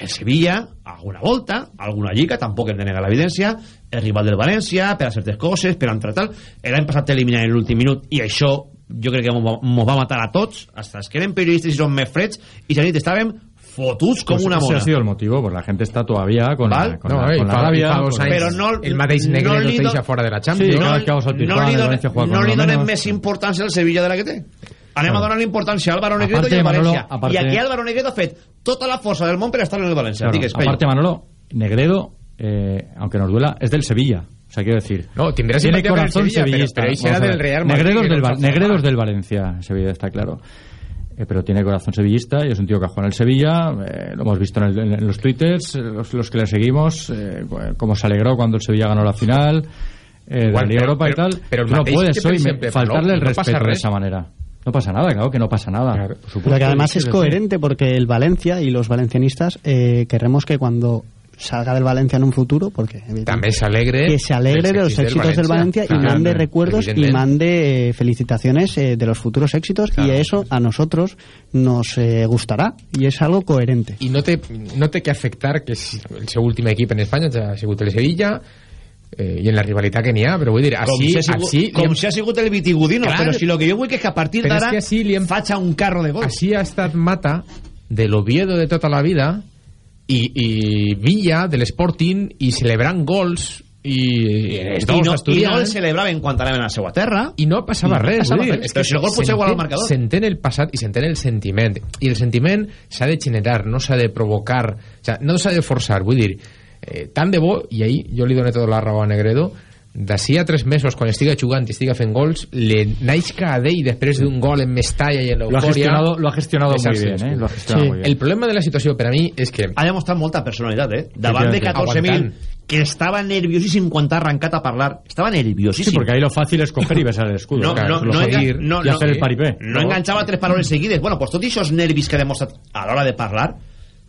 el Sevilla, alguna volta, alguna lliga, tampoc hem de negar l'evidència, el rival del València, per a certes coses, per a entrar tal, l'any passat eliminar en l'últim minut, i això jo crec que mos va- matar a tots, hasta els que eren periodistes i som més freds, i la nit estàvem fotuts com Pues una ese mona. ha sido el motivo, pues la gente está todavía con ¿Val? la, con No, la, eh, la rabia. no- el mateix no te do- deixa fora de la Sí, Champions. cada vez que vamos al no li, donen, no li donen més importància al Sevilla de la que té. Anem Claro. a donar importància a Álvaro Negredo i al Manolo, València. aparte- I aquí Álvaro Negredo ha fet tota la força del món per estar en el València. Claro, Digues, aparte, Manolo, Negredo, eh, aunque nos duela, es del Sevilla. O sea, quiero decir. No, tendrá tiene corazón Sevilla, pero- sevillista. pero era ver. del Real Madrid, Negredo es que del, Val- del Valencia, Sevilla, está claro. eh, pero tiene corazón sevillista y es un tío que ha jugado en el Sevilla. eh, lo hemos visto en, el- en los twitters, eh, los, los que le seguimos, eh, cómo se alegró cuando el Sevilla ganó la final eh, de la Liga pero- Europa y pero- tal. pero no puedes hoy faltarle el no respeto de esa manera. No pasa nada, claro que no pasa nada. Por supuesto Pero que además es sí, coherente porque el Valencia y los valencianistas eh, queremos que cuando salga del Valencia en un futuro, porque També s'alegre que se alegre de los éxitos del Valencia y Claro, mande claro, recuerdos y mande eh, felicitaciones eh, de los futuros éxitos y eso a nosotros nos eh, gustará y es algo coherente. i no té, no té que afectar que si el seu últim equip en Espanya ja ha sigut el Sevilla eh, i en la rivalitat que n'hi ha, però vull dir, com així, si ha sigut, així com si ha sigut el Vitigudino Clar. però si lo que jo vull que és que a partir d'ara que així li hem... faig un carro de gol Així ha estat Mata de l'Oviedo de tota la vida i, i Villa de l'Sporting i celebrant gols i els I dos no, i estudiants no el celebraven quan anaven a la seva terra i no passava No res, passava vull dir, res. Però si el gol potser igual al marcador. s'entén el passat i s'entén el sentiment i el sentiment s'ha de generar, no s'ha de provocar o sea, no s'ha de forçar, vull dir eh, tant de bo, i ahir jo li dono tota la raó a Negredo d'ací a tres mesos quan estiga jugant i estiga fent gols le naixca a d'ell després d'un gol en Mestalla i en Lo ha l'eufòria gestionado, lo ha gestionado muy bien, ¿eh? Lo ha gestionado Sí. muy bien. el problema de la situació per a mi és que ha demostrat molta personalitat eh? davant de Efectivamente. 14.000 Aguantant. que estava nerviosíssim quan t'ha arrencat a parlar estava nerviosíssim Sí, porque ahí lo fácil es coger y besar el escudo. no, Claro, no, no, no, y no, hacer el paripé. no enganxava tres paraules seguides bueno, pues i aquests nervis que ha demostrat a l'hora de parlar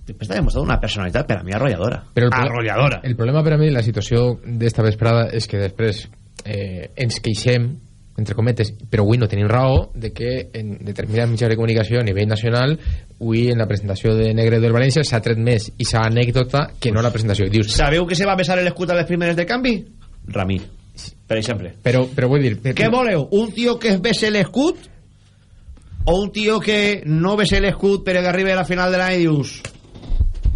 després t'ha demostrat una personalitat per a mi arrolladora Però el arrolladora El problema per a mi de la situació d'esta vesprada és que després eh, ens queixem entre cometes, però avui no tenim raó de que en determinats mitjans de comunicació a nivell nacional, avui en la presentació de Negre del València s'ha tret més i s'ha anècdota que no la presentació. Dius, sabeu que se va besar l'escut a les primeres de canvi? Ramí, per exemple però, però vull dir... què voleu? un tio que es bese l'escut o un tio que no bese l'escut però que arribi a la final de l'any i dius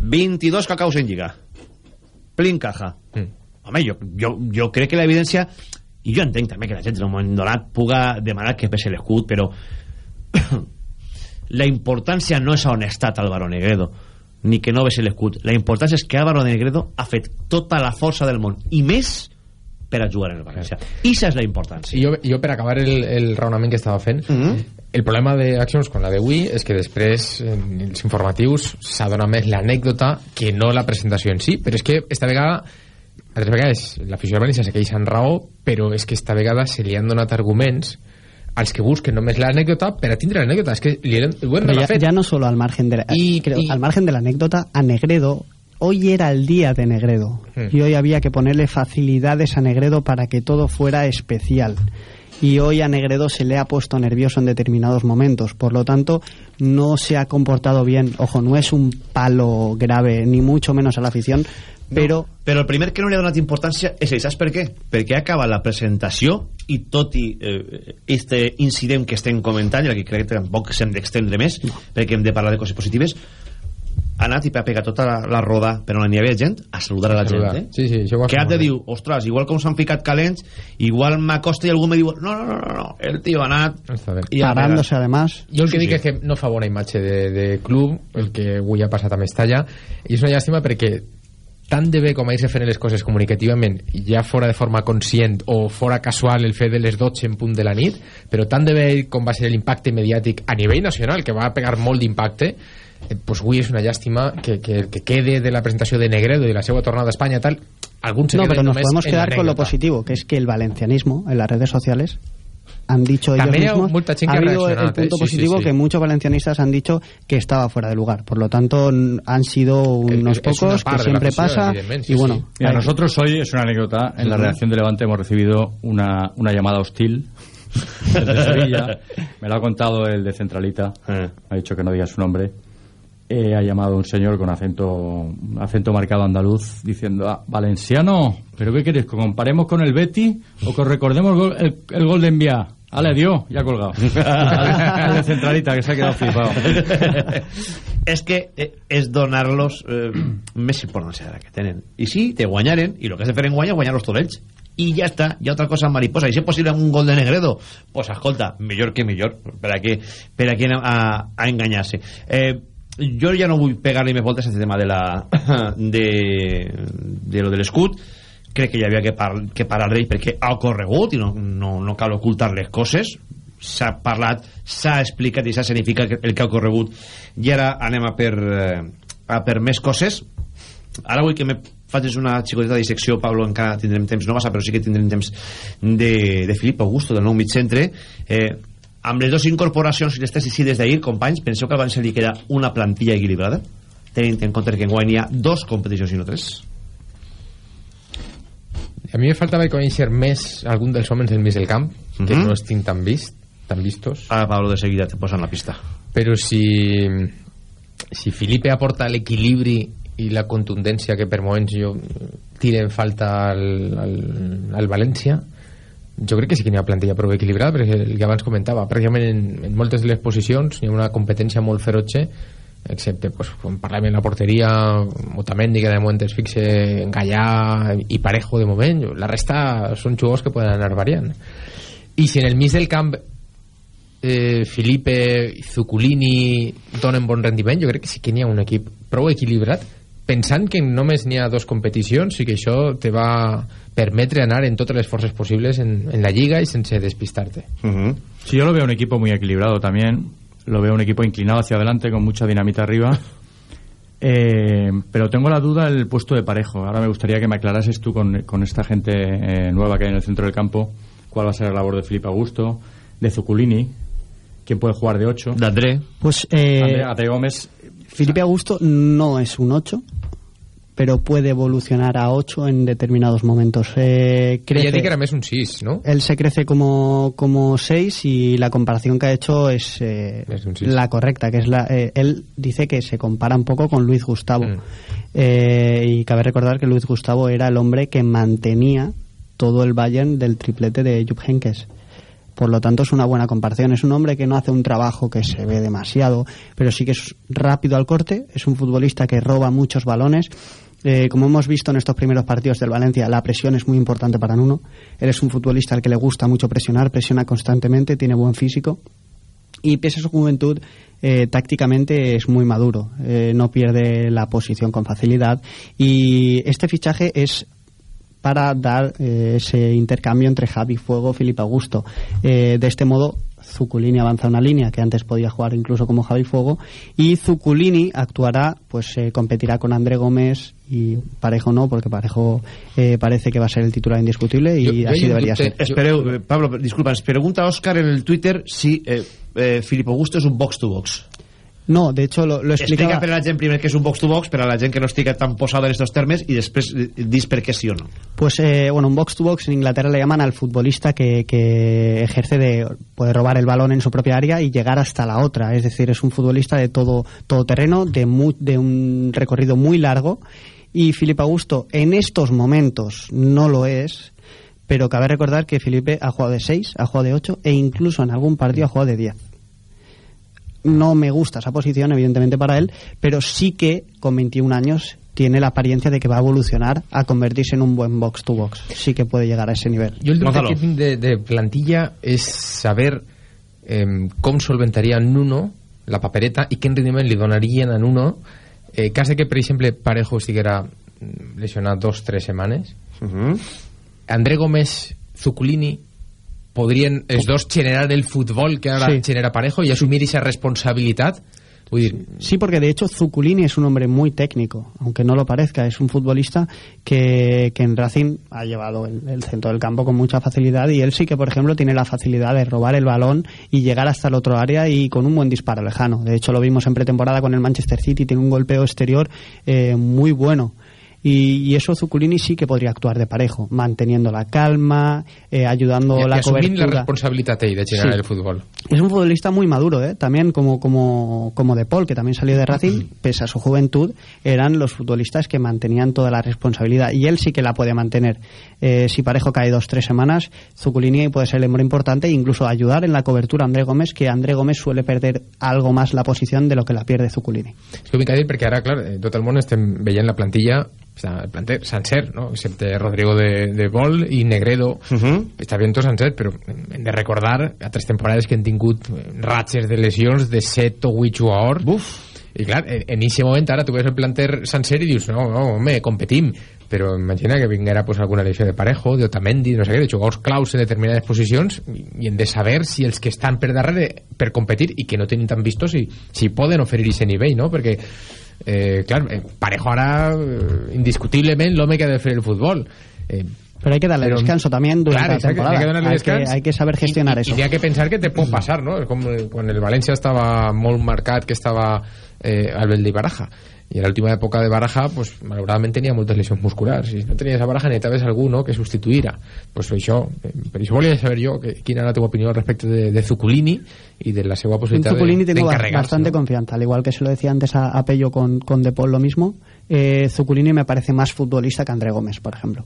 22 cacaus en lliga. Plin caja. Mm. home, jo, jo, jo crec que l'evidència i jo entenc també que la gent en un moment donat puga demanar que es bese l'escut però (coughs) la importància no és a on ha estat Álvaro Negredo ni que no bese l'escut. La importància és que Álvaro Negredo ha fet tota la força del món i més per a jugar en el València. I això és la importància. I jo, jo per acabar el, el raonament que estava fent Mhm. el problema d'Actions con la d'avui és que després en els informatius s'ha donat més l'anècdota que no la presentació en si però és que esta vegada altres vegades l'afició València se queixa en raó però és que esta vegada se li han donat arguments als que busquen només l'anècdota per a tindre l'anècdota. És que li ya, fet ya no solo al margen de la, creo, y- al margen de la anécdota, a Negredo, hoy era el día de Negredo y hoy había que ponerle facilidades a Negredo para que todo fuera especial. Y hoy a Negredo se le ha puesto nervioso en determinados momentos, por lo tanto no se ha comportado bien. Ojo, no es un palo grave, ni mucho menos a la afición, però però el primer que no li ha donat importància és ell, saps per què? perquè acaba la presentació i tot i eh, este incident que estem comentant i aquí crec que tampoc s'hem d'extendre més no. perquè hem de parlar de coses positives ha anat i ha pegat tota la, la roda però on hi havia gent a saludar a la Saludar. gent eh? Sí, sí, això ha que has de dir, ostres, igual com s'han ficat calents igual m'acosta i algú me diu no, no, no, no, no, el tio ha anat i ha parándose además. Jo el que Sí, dic sí. és que no fa bona imatge de, de club, el que avui ha passat a Mestalla, i és una llàstima perquè tant de bé com a irse fent les coses comunicativament, ja fora de forma conscient o fora casual el fet de les 12 en punt de la nit, però tant de bé com va ser l'impacte mediàtic a nivell nacional, que va pegar molt d'impacte, eh, pues avui és una llàstima que, que, que quede de la presentació de Negredo i de la seva tornada a Espanya tal, alguns se No, pero nos podemos quedar con lo positivo, que es que el valencianismo en las redes sociales han dicho ellos mismos ha habido el punto sí, positivo sí, sí. que muchos valencianistas han dicho que estaba fuera de lugar por lo tanto han sido unos es pocos que siempre pasa y bueno sí. Mira, hay- nosotros hoy, es una anécdota, en la redacción de Levante hemos recibido una, una llamada hostil (laughs) desde Sevilla. Me lo ha contado el de Centralita. Eh. Ha dicho que no diga su nombre. Eh, ha llamado un señor con acento acento marcado andaluz diciendo, ah, valenciano, ¿pero qué quieres? ¿Que comparemos con el Betty o que recordemos el gol, el, el gol de envía? Ale, dio, ya ha colgado. (laughs) Centralita, que se ha quedado flipado. (laughs) és que eh, és donar-los eh, més importància de la que tenen i sí, te guanyaren, i el que has de fer en guanya és guanyar-los ells i ja està, hi ha altra cosa mariposa i si és possible un gol de Negredo pues escolta, millor que millor per a què, per a, a, enganyar-se eh, jo ja no vull pegar-li més voltes a aquest tema de la de, de lo de l'escut. Crec que hi havia que, par que parar d'ell perquè ha ocorregut i no, no, no cal ocultar les coses. S'ha parlat, s'ha explicat i s'ha significat el que ha ocorregut. I ara anem a per, eh, a per més coses. Ara vull que me facis una xicoteta dissecció Pablo, encara tindrem temps, no passa però sí que tindrem temps de, de Filip Augusto del nou mig centre. Eh, amb les dues incorporacions i les tres des d'ahir, companys, penseu que abans se li queda una plantilla equilibrada tenint en compte que en guany hi ha dos competicions i no tres A mi me faltava conèixer més algun dels homes del mig del camp, que Mhm. no els tinc tan vist, tan vistos. Ara Pablo de seguida te posa en la pista. Però si, si Felipe aporta l'equilibri i la contundència que per moments jo tira en falta al, al, al València, jo crec que sí que n'hi ha plantilla prou equilibrada, perquè el que abans comentava, pràcticament en, en moltes de les posicions hi ha una competència molt ferotge, excepte pues, quan parlem en la porteria Otamendi que de moment es fixe Gallà i Parejo de moment la resta són jugadors que poden anar variant. I si en el mig del camp eh, Felipe i Zuculini donen bon rendiment jo crec que sí que n'hi ha un equip prou equilibrat pensant que només n'hi ha dos competicions i que això te va permetre anar en totes les forces possibles en, en la lliga i sense despistar-te Sí, yo lo veo un equipo muy equilibrado también. Lo veo un equipo inclinado hacia adelante con mucha dinamita arriba. (laughs) Eh, pero tengo la duda del puesto de parejo. Ahora me gustaría que me aclarases tú con, con esta gente eh, nueva que hay en el centro del campo cuál va a ser la labor de Felipe Augusto, de Zuculini, quién puede jugar de 8. De André. Pues eh, André, André Gómez. Felipe Augusto no es un 8, pero puede evolucionar a 8 en determinados momentos. Eh, crece- que era més un 6 no? Él se crece como, como 6 y la comparación que ha hecho es eh, la correcta, que es la... eh, él dice que se compara un poco con Luis Gustavo. Mm. Eh, y cabe recordar que Luis Gustavo era el hombre que mantenía todo el Bayern del triplete de Jupp Heynckes. Por lo tanto, es una buena comparación. Es un hombre que no hace un trabajo que se ve demasiado, pero sí que es rápido al corte. Es un futbolista que roba muchos balones. Eh, como hemos visto en estos primeros partidos del Valencia, la presión es muy importante para Nuno. Él es un futbolista al que le gusta mucho presionar, presiona constantemente, tiene buen físico. Y pese a su juventud, eh, tácticamente es muy maduro, eh, no pierde la posición con facilidad. Y este fichaje es para dar eh, ese intercambio entre Javi Fuego y Felipe Augusto. Eh, de este modo, Zuculini avanza una línea que antes podía jugar incluso como Javi Fuego y Zuculini actuará, pues eh, competirá con André Gómez y Parejo no, porque Parejo eh, parece que va a ser el titular indiscutible y así debería ser. Eh, Pablo, disculpa, ens pregunta Òscar en el Twitter si eh, eh, Filip Augusto és un box-to-box. No, de hecho lo, lo Explica explicaba... per a la gent primer que és un box-to-box, per a la gent que no estigui tan posada en estos termes, i després dis per què sí o no. Pues eh, bueno, un box to box en Inglaterra le llaman al futbolista que, que ejerce de puede robar el balón en su propia área y llegar hasta la otra. Es decir, es un futbolista de todo todo terreno, de de un recorrido muy largo. Y Felipe Augusto en estos momentos no lo es, pero cabe recordar que Felipe ha jugado de 6, ha jugado de 8 e incluso en algún partido ha jugado de 10 no me gusta esa posición, evidentemente, para él, pero sí que con 21 años tiene la apariencia de que va a evolucionar a convertirse en un buen box-to-box. Sí que puede llegar a ese nivel. Jo el tinc de, de plantilla és saber eh, com solventaria Nuno la papereta i quin rendiment li donarien a Nuno eh, cas que, per exemple, Parejo estiguera mm, lesionat dos, tres setmanes uh -huh. André Gómez, Zuculini podrien els dos generar el futbol que ara Sí. genera Parejo aquesta responsabilitat vull dir, Sí, porque de hecho Zuculini es un hombre muy técnico, aunque no lo parezca. Es un futbolista que, que en Racing ha llevado el, el centro del campo con mucha facilidad y él sí que, por ejemplo, tiene la facilidad de robar el balón y llegar hasta el otro área y con un buen disparo lejano. De hecho, lo vimos en pretemporada con el Manchester City, tiene un golpeo exterior eh, muy bueno. Y, y eso Zuculini sí que podría actuar de parejo, manteniendo la calma, eh, ayudando i, la i assumint la cobertura. responsabilitat ell de generar Sí. el futbol Es un futbolista muy maduro, ¿eh? también como, como, como De Paul, que también salió de Racing, pese a su juventud, eran los futbolistas que mantenían toda la responsabilidad. Y él sí que la puede mantener. Eh, si Parejo cae dos, tres semanas, Zuculini puede ser el hombre importante e incluso ayudar en la cobertura a André Gómez, que André Gómez suele perder algo más la posición de lo que la pierde Zuculini. És que ho vinc a dir perquè ara, clar, tot el món estem veient la plantilla el planter sencer, no? excepte Rodrigo de, de Bol i Negredo uh -huh. està bien tot però hem de recordar altres temporades que han tingut eh, ratxes de lesions de 7 o 8 jugadors Buf. i clar, en, ese moment ara tu ves el planter sencer i dius, no, no, home, competim però imagina que vinguera pues, alguna lesió de Parejo, de Otamendi, no sé què, de jugadors claus en determinades posicions i, i hem de saber si els que estan per darrere per competir i que no tenen tan vistos si, si poden oferir aquest nivell, no? Perquè eh, clar, eh, Parejo ara eh, indiscutiblement l'home que ha de fer el futbol eh, Pero hay que darle Pero- descanso también durante Claro, la temporada. hay que darle hay, que, hay que saber gestionar I, eso. i hi ha que pensar que te pot passar, no? És com eh, quan el València estava molt marcat, que estava eh, al de Baraja. I en l'última època de Baraja, pues, malauradament tenia moltes lesions musculars. Si no tenies a Baraja, necessitaves algú no, que substituïra. Pues això, per això volia saber jo que, quina era la teva opinió al respecte de, de Zuculini i de la seva possibilitat Zuculini de, tengo bastante no? confianza, al igual que se lo decía antes a, a Pello con, con De Paul lo mismo. Eh, Zuculini me parece más futbolista que André Gómez, por ejemplo.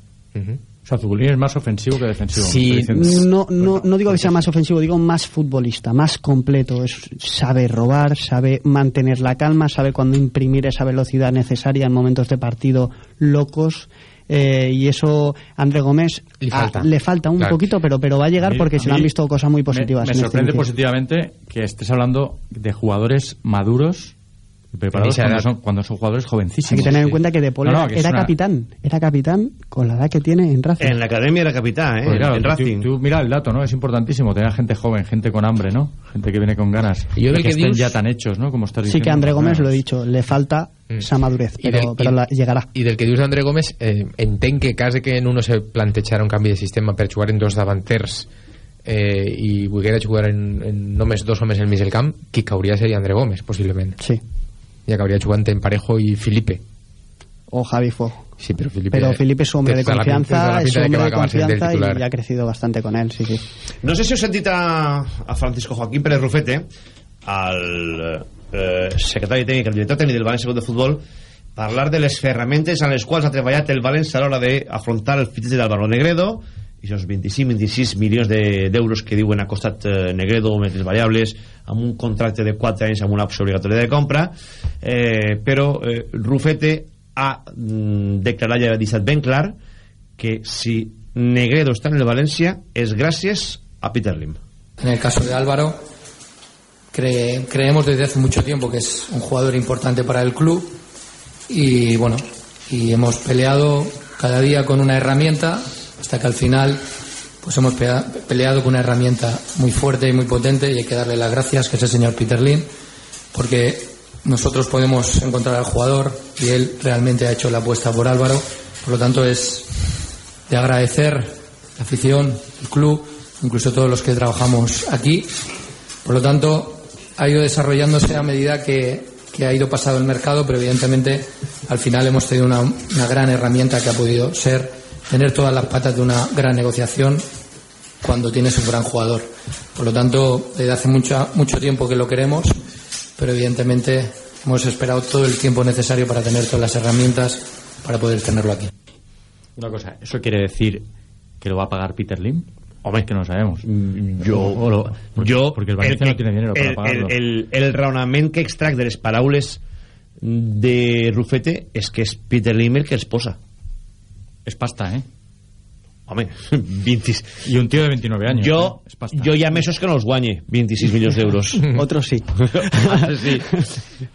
O sea, Zubulín es más ofensivo que defensivo. Sí, no, no, no digo que sea más ofensivo, digo más futbolista, más completo. Es, sabe robar, sabe mantener la calma, sabe cuándo imprimir esa velocidad necesaria en momentos de partido locos. eh, y eso André Gómez Le ah, falta. le falta un Claro. poquito, pero, pero va a llegar A mí- porque a se le han visto cosas muy positivas. Me, en este sorprende positivamente que estés hablando de jugadores maduros preparados esa cuando edad. son, cuando son jugadores jovencísimos. Hay que tener en Sí. cuenta que De Paul No, no, era, que una- capitán, era capitán con la edad que tiene en Racing. En la academia era capitán, ¿eh? Pues claro, en tú- Racing. Tú, mira el dato, ¿no? Es importantísimo tener gente joven, gente con hambre, ¿no? Gente que viene con ganas. Y yo del que, que estén dius- ya tan hechos, ¿no? Como estás Sí diciendo. que a André Gómez, lo he dicho, le falta esa madurez, pero, del- pero i- la- llegará. I del que dius d'André Gómez, eh, entenc que casi que en uno se plantejara un canvi de sistema per jugar en dos davanters eh, i volguera jugar en, en només dos homes en mig del camp, qui cauria seria André Gómez, possiblement. Sí. I acabaria jugant en Parejo i Felipe. O Javi Fuego. Sí, pero Felipe... Pero Felipe es un hombre de la confianza, la es de hombre de confianza y ha crecido bastante con él, sí, sí. No sé si heu sentit a, a Francisco Joaquín Pérez Rufete, el eh, secretari tècnic, el director tècnic del València Club de Futbol, parlar de les ferramentes en les quals ha treballat el València a l'hora d'afrontar el fitxatge d'Alvaro Negredo, i els 25-26 milions de- d'euros que diuen ha costat eh, Negredo més les variables amb un contracte de 4 anys amb una opció obligatòria de compra. Eh, però eh, Rufete ha mm, declarat i ha ben clar que si Negredo està en el València és gràcies a Peter Lim. En el caso de Álvaro, cre- creemos desde hace mucho tiempo que es un jugador importante para el club y bueno, y hemos peleado cada día con una herramienta hasta que al final pues hemos peleado con una herramienta muy fuerte y muy potente y hay que darle las gracias que es el señor Peter Lin porque nosotros podemos encontrar al jugador y él realmente ha hecho la apuesta por Álvaro por lo tanto es de agradecer la afición, el club, incluso todos los que trabajamos aquí. Por lo tanto, ha ido desarrollándose a medida que, que ha ido pasado el mercado, pero evidentemente al final hemos tenido una, una gran herramienta que ha podido ser tener todas las patas de una gran negociación cuando tienes un gran jugador. Por lo tanto, desde hace mucho, mucho tiempo que lo queremos, pero evidentemente hemos esperado todo el tiempo necesario para tener todas las herramientas para poder tenerlo aquí. Una cosa, ¿eso quiere decir que lo va a pagar Peter Lim? Hombre, que no lo sabemos. jo, O- o lo- porque, jo porque el Valencia no tiene dinero para el, pagarlo. el, el, el raonament que extrac de les paraules de Rufete és que és Peter Lim el que els posa Es pasta, ¿eh? home, (laughs) 20... Y un tío de 29 años. jo, ¿eh? Es pasta. jo hi ha mesos que no els guanye 26 milions d'euros (laughs) Otros sí. sí.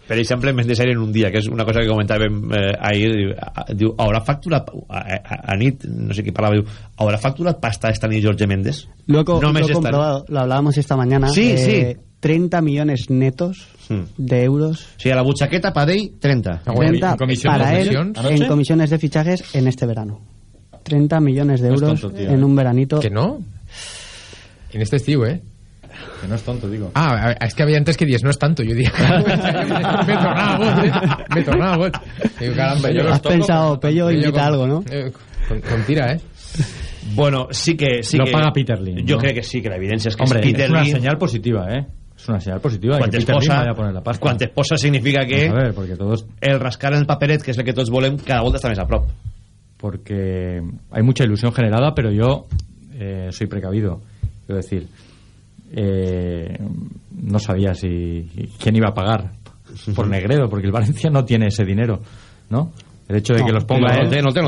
per exemple Mendes en un dia que és una cosa que comentàvem eh, ahir diu, a- diu, haurà facturat a, a, a nit, no sé qui parlava diu, haurà facturat pasta esta nit Jorge Méndez Lo he, co- No lo me he comprobado, lo hablábamos esta mañana. Sí, eh, 30 millones netos Hmm. de euros. sigui, a la butxaqueta per ell 30 30 para él en comisiones de fichajes en este verano. 30 millones de No es euros tonto, tío, en eh. un veranito. Que no? En este estiu, eh? Que no es tonto, digo. Ah, es que había antes que dies, no es tanto. Yo dije, (laughs) me tornaba boig, eh? Me tornaba boig. Digo, caramba, yo Has pensado, Pello invita algo, ¿no? Eh, con, con tira, eh? Bueno, sí que... Sí lo que, paga Peter Lim. Jo ¿no? crec que sí, que l'evidència és que Hombre, és Peter es una Lim. señal positiva, ¿eh? Es una señal positiva. de Quan que es Peter Lim posa, a poner la pasta. quan es posa significa que Vamos a ver, porque todos... el rascar en el paperet, que és el que tots volem, cada volta està més a prop. Porque hay mucha ilusión generada, pero yo eh, soy precavido. Quiero decir, eh, no sabía si quién iba a pagar por (laughs) Negredo, porque el Valencia no tiene ese dinero, ¿no? El hecho de No, que los ponga no, él, no no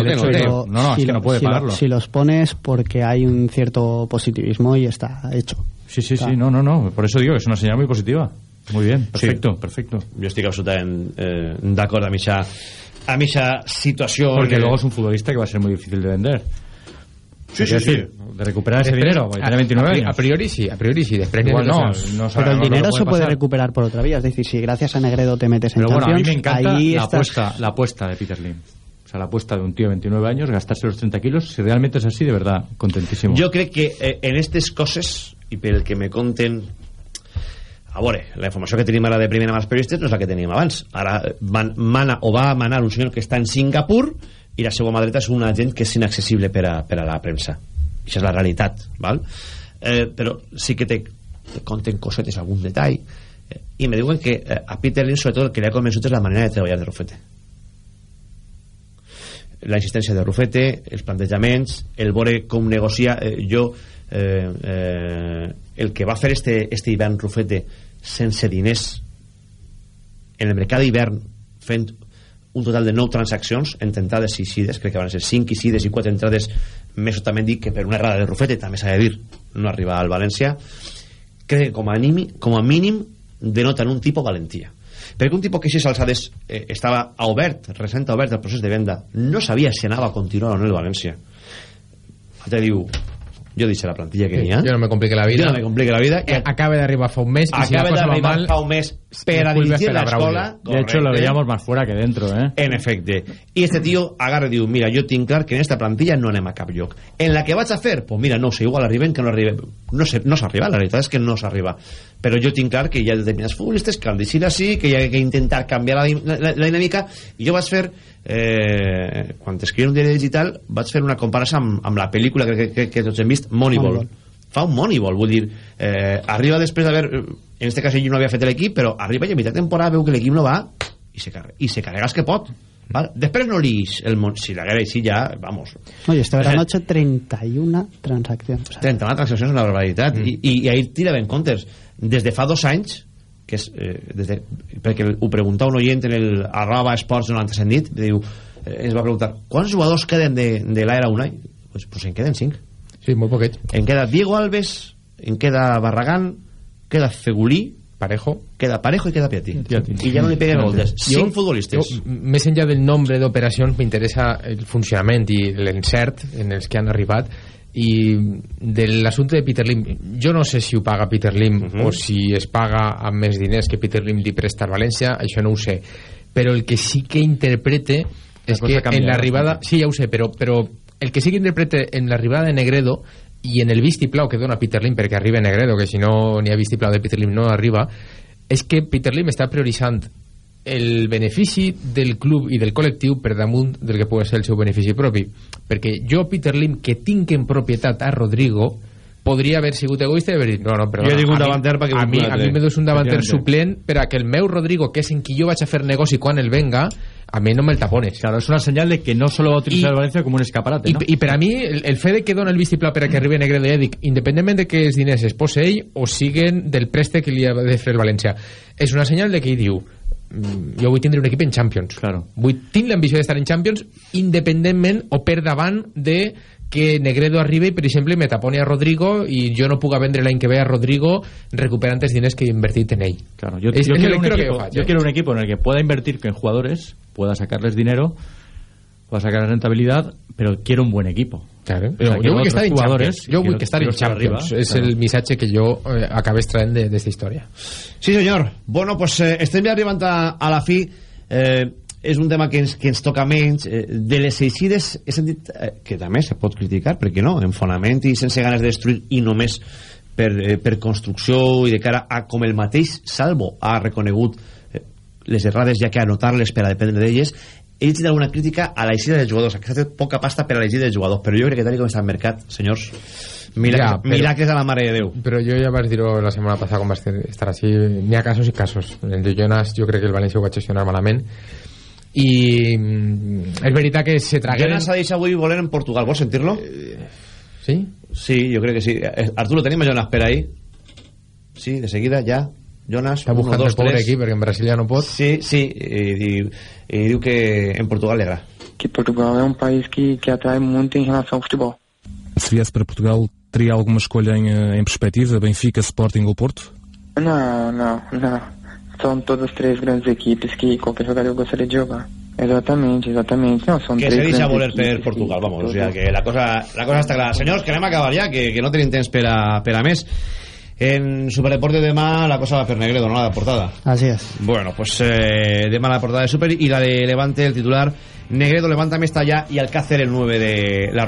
no no es que no puede si lo- pagarlo. si los pones porque hay un cierto positivismo y está hecho. Sí, sí, sí, no, no, no. Por eso digo que es una señal muy positiva. Muy bien, perfecto, perfecto. Jo estic absolutament eh, d'acord amb aquesta amb situació que- luego es un futbolista que va a ser muy difícil de vender. Sí, sí, sí. De recuperar ese dinero, porque a- tiene 29 a, pri- años. a priori sí, a priori sí. Després Igual no, cosas. no Pero el dinero se puede pasar. recuperar por otra vía. Es decir, si gracias a Negredo te metes en Pero bueno, a mí Champions, me encanta ahí la estás- apuesta, la apuesta de Peter Lim. O sea, la apuesta de un tío de 29 años, gastarse los 30 kilos. Si realmente es así, de verdad, contentísimo. Jo crec que eh, en aquestes coses, i pel que me conten a veure, la informació que tenim ara de primera amb els periodistes no és la que teníem abans. Ara man, mana o va manar un senyor que està en Singapur i la seva mà dreta és un agent que és inaccessible per a, per a la premsa. Això és la realitat, val? Eh, però sí que te, te conten cosetes, algun detall, eh, i me diuen que eh, a Peter Lynn sobretot el que li ha convençut és la manera de treballar de Rufete la insistència de Rufete, els plantejaments, el veure com negocia eh, jo eh, eh, el que va fer este, este hivern Rufete sense diners en el mercat d'hivern fent un total de 9 transaccions ententades i sides, crec que van ser 5 i sides i 4 entrades més o també dic que per una errada de Rufete també s'ha de dir no arriba al València crec que com a, animi, com a mínim denoten un tipus valentia. Perquè un tipus que així alçades eh, estava a obert, recent obert el procés de venda no sabia si anava a continuar o no el València. Te diu jo deixo la plantilla que Sí, hi ha. Jo no me complique la vida. jo no me complique la vida Eh, acaba d'arribar fa un mes si acaba va d'arribar fa un mes per a dirigir l'escola. De hecho, lo veíamos más fuera que dentro, ¿eh? en efecte. I este tio agarra i diu mira jo tinc clar que en esta plantilla no anem a cap lloc. En la que vaig a fer? Pues mira no sé igual arribem que no arribem. No sé, no s'arriba la veritat és que no s'arriba però jo tinc clar que hi ha determinats futbolistes que han de ser així que hi ha que intentar canviar la, la, la, la dinàmica i jo vaig fer eh, quan escrivia un diari digital vaig fer una comparació amb, amb la pel·lícula que, que, que tots hem vist Moneyball, Moneyball. fa un Moneyball, vull dir eh, arriba després d'haver en este cas ell no havia fet l'equip però arriba i a mitjà temporada veu que l'equip no va i se, carrega, i se carrega els que pot ¿vale? després no li el mon... si la guerra així ja vamos Oye, este verano ha hecho 31 transacciones. O sea, 30 transaccions és una barbaritat mm. I, i, i ahir tiraven comptes des de fa dos anys que és, eh, des de, perquè ho preguntava un oient en el arroba esports 97 nit diu, eh, ens va preguntar quants jugadors queden de, de l'era Unai pues, pues en queden 5 Sí, molt poquet. en queda Diego Alves en queda Barragán queda Fegulí Parejo. queda Parejo i queda Piatti, Piatti. i ja no li peguen moltes 5 futbolistes jo, més enllà del nombre d'operacions m'interessa el funcionament i l'encert en els que han arribat i de l'assumpte de Peter Lim jo no sé si ho paga Peter Lim uh -huh. o si es paga amb més diners que Peter Lim li presta al València, això no ho sé però el que sí que interprete és que canvia en l'arribada sí, ja ho sé, però, però el que sí que interprete en l'arribada de Negredo i en el vistiplau que dona Peter Lim perquè arriba Negredo, que si no n'hi ha vistiplau de Peter Lim no arriba, és que Peter Lim està prioritzant el benefici del club i del col·lectiu per damunt del que pugui ser el seu benefici propi. Perquè jo, Peter Lim, que tinc en propietat a Rodrigo podria haver sigut egoista i haver dit, no, no, perdona, Jo dic un davanter perquè a mi, a mi me dos un davanter suplent per a que el meu Rodrigo, que és en qui jo vaig a fer negoci quan el venga, a mi no me'l tapones. Claro, es una señal de que no solo va a utilizar Y- el Valencia como un escaparate, i, ¿no? i per a mi el, el fet de que dona el vistiplau per a que arribi Negredo ja dic, independentment de que els diners es posa ell o siguen del préstec que li ha de fer el València és una senyal de que ell diu "Mm, jo vull tindre un equip en Champions Claro. vull, tinc l'ambició d'estar en Champions independentment o per davant de que Negredo arribi per exemple me taponi a Rodrigo i jo no puga vendre l'any que ve a Rodrigo recuperant els diners que he invertit en ell Claro, yo, Es- yo es quiero, un que equipo, yo faig, yo eh. quiero un equipo en el que pueda invertir en jugadores, pueda sacarles dinero, pueda sacar rentabilidad, pero quiero un buen equipo. Claro. O sea, vull que otros estar en jugadores Champions jo vull estar en Champions arriba, és claro. el missatge que jo eh, acabé extraent d'esta història Sí, senyor. Bueno, pues eh, estem ja arribant a, a la fi. Eh, és un tema que ens, que ens toca menys. Eh, de les eixides he sentit eh, que també se pot criticar, perquè no, en fonament i sense ganes de destruir i només per, eh, per construcció i de cara a com el mateix Salvo ha reconegut eh, les errades ja que anotar-les per a dependre d'elles he llegit alguna crítica a l'eixida dels jugadors que s'ha fet poca pasta per a l'eixida dels jugadors però jo crec que tal com està el mercat, senyors milagres, Ja, però- milagres a la mare de Déu Però jo ja vaig dir-ho la setmana passada quan vaig estar així, n'hi ha casos i casos. El de Jonas jo crec que el València ho va gestionar malament i mm, és veritat que se tragueren... Jonas ha dit avui voler en Portugal, vols sentir-lo? Sí? Sí, jo crec que sí. Eh, Arturo, tenim a Jonas per ahí? Sí, de seguida, ja. Jonas, Està buscant uno, dos, el pobre tres. equip perquè en Brasil ja no pot. Sí, sí, i, diu, i diu que en Portugal li agrada. Que Portugal é um país que, que atrai muito em relação ao futebol. Se viesse para Portugal, teria alguma escolha em, eh, em perspectiva? Benfica, Sporting ou Porto? Não, não, não. são todas três grandes equipes que qualquer jogador gostaria de jogar. Exatamente, exatamente. Não, são que três se deixa voler per Portugal, vamos, o sea, que la cosa, la cosa està clara. Senyors, que anem a acabar ja, que, que no tenim temps per a, per a més. En Superdeporte demà la cosa va per Negredo, no la portada. Así es. Bueno, pues eh, demà la portada de Super y la de Levante, el titular Negredo, Levanta está ya y Alcácer el 9 de la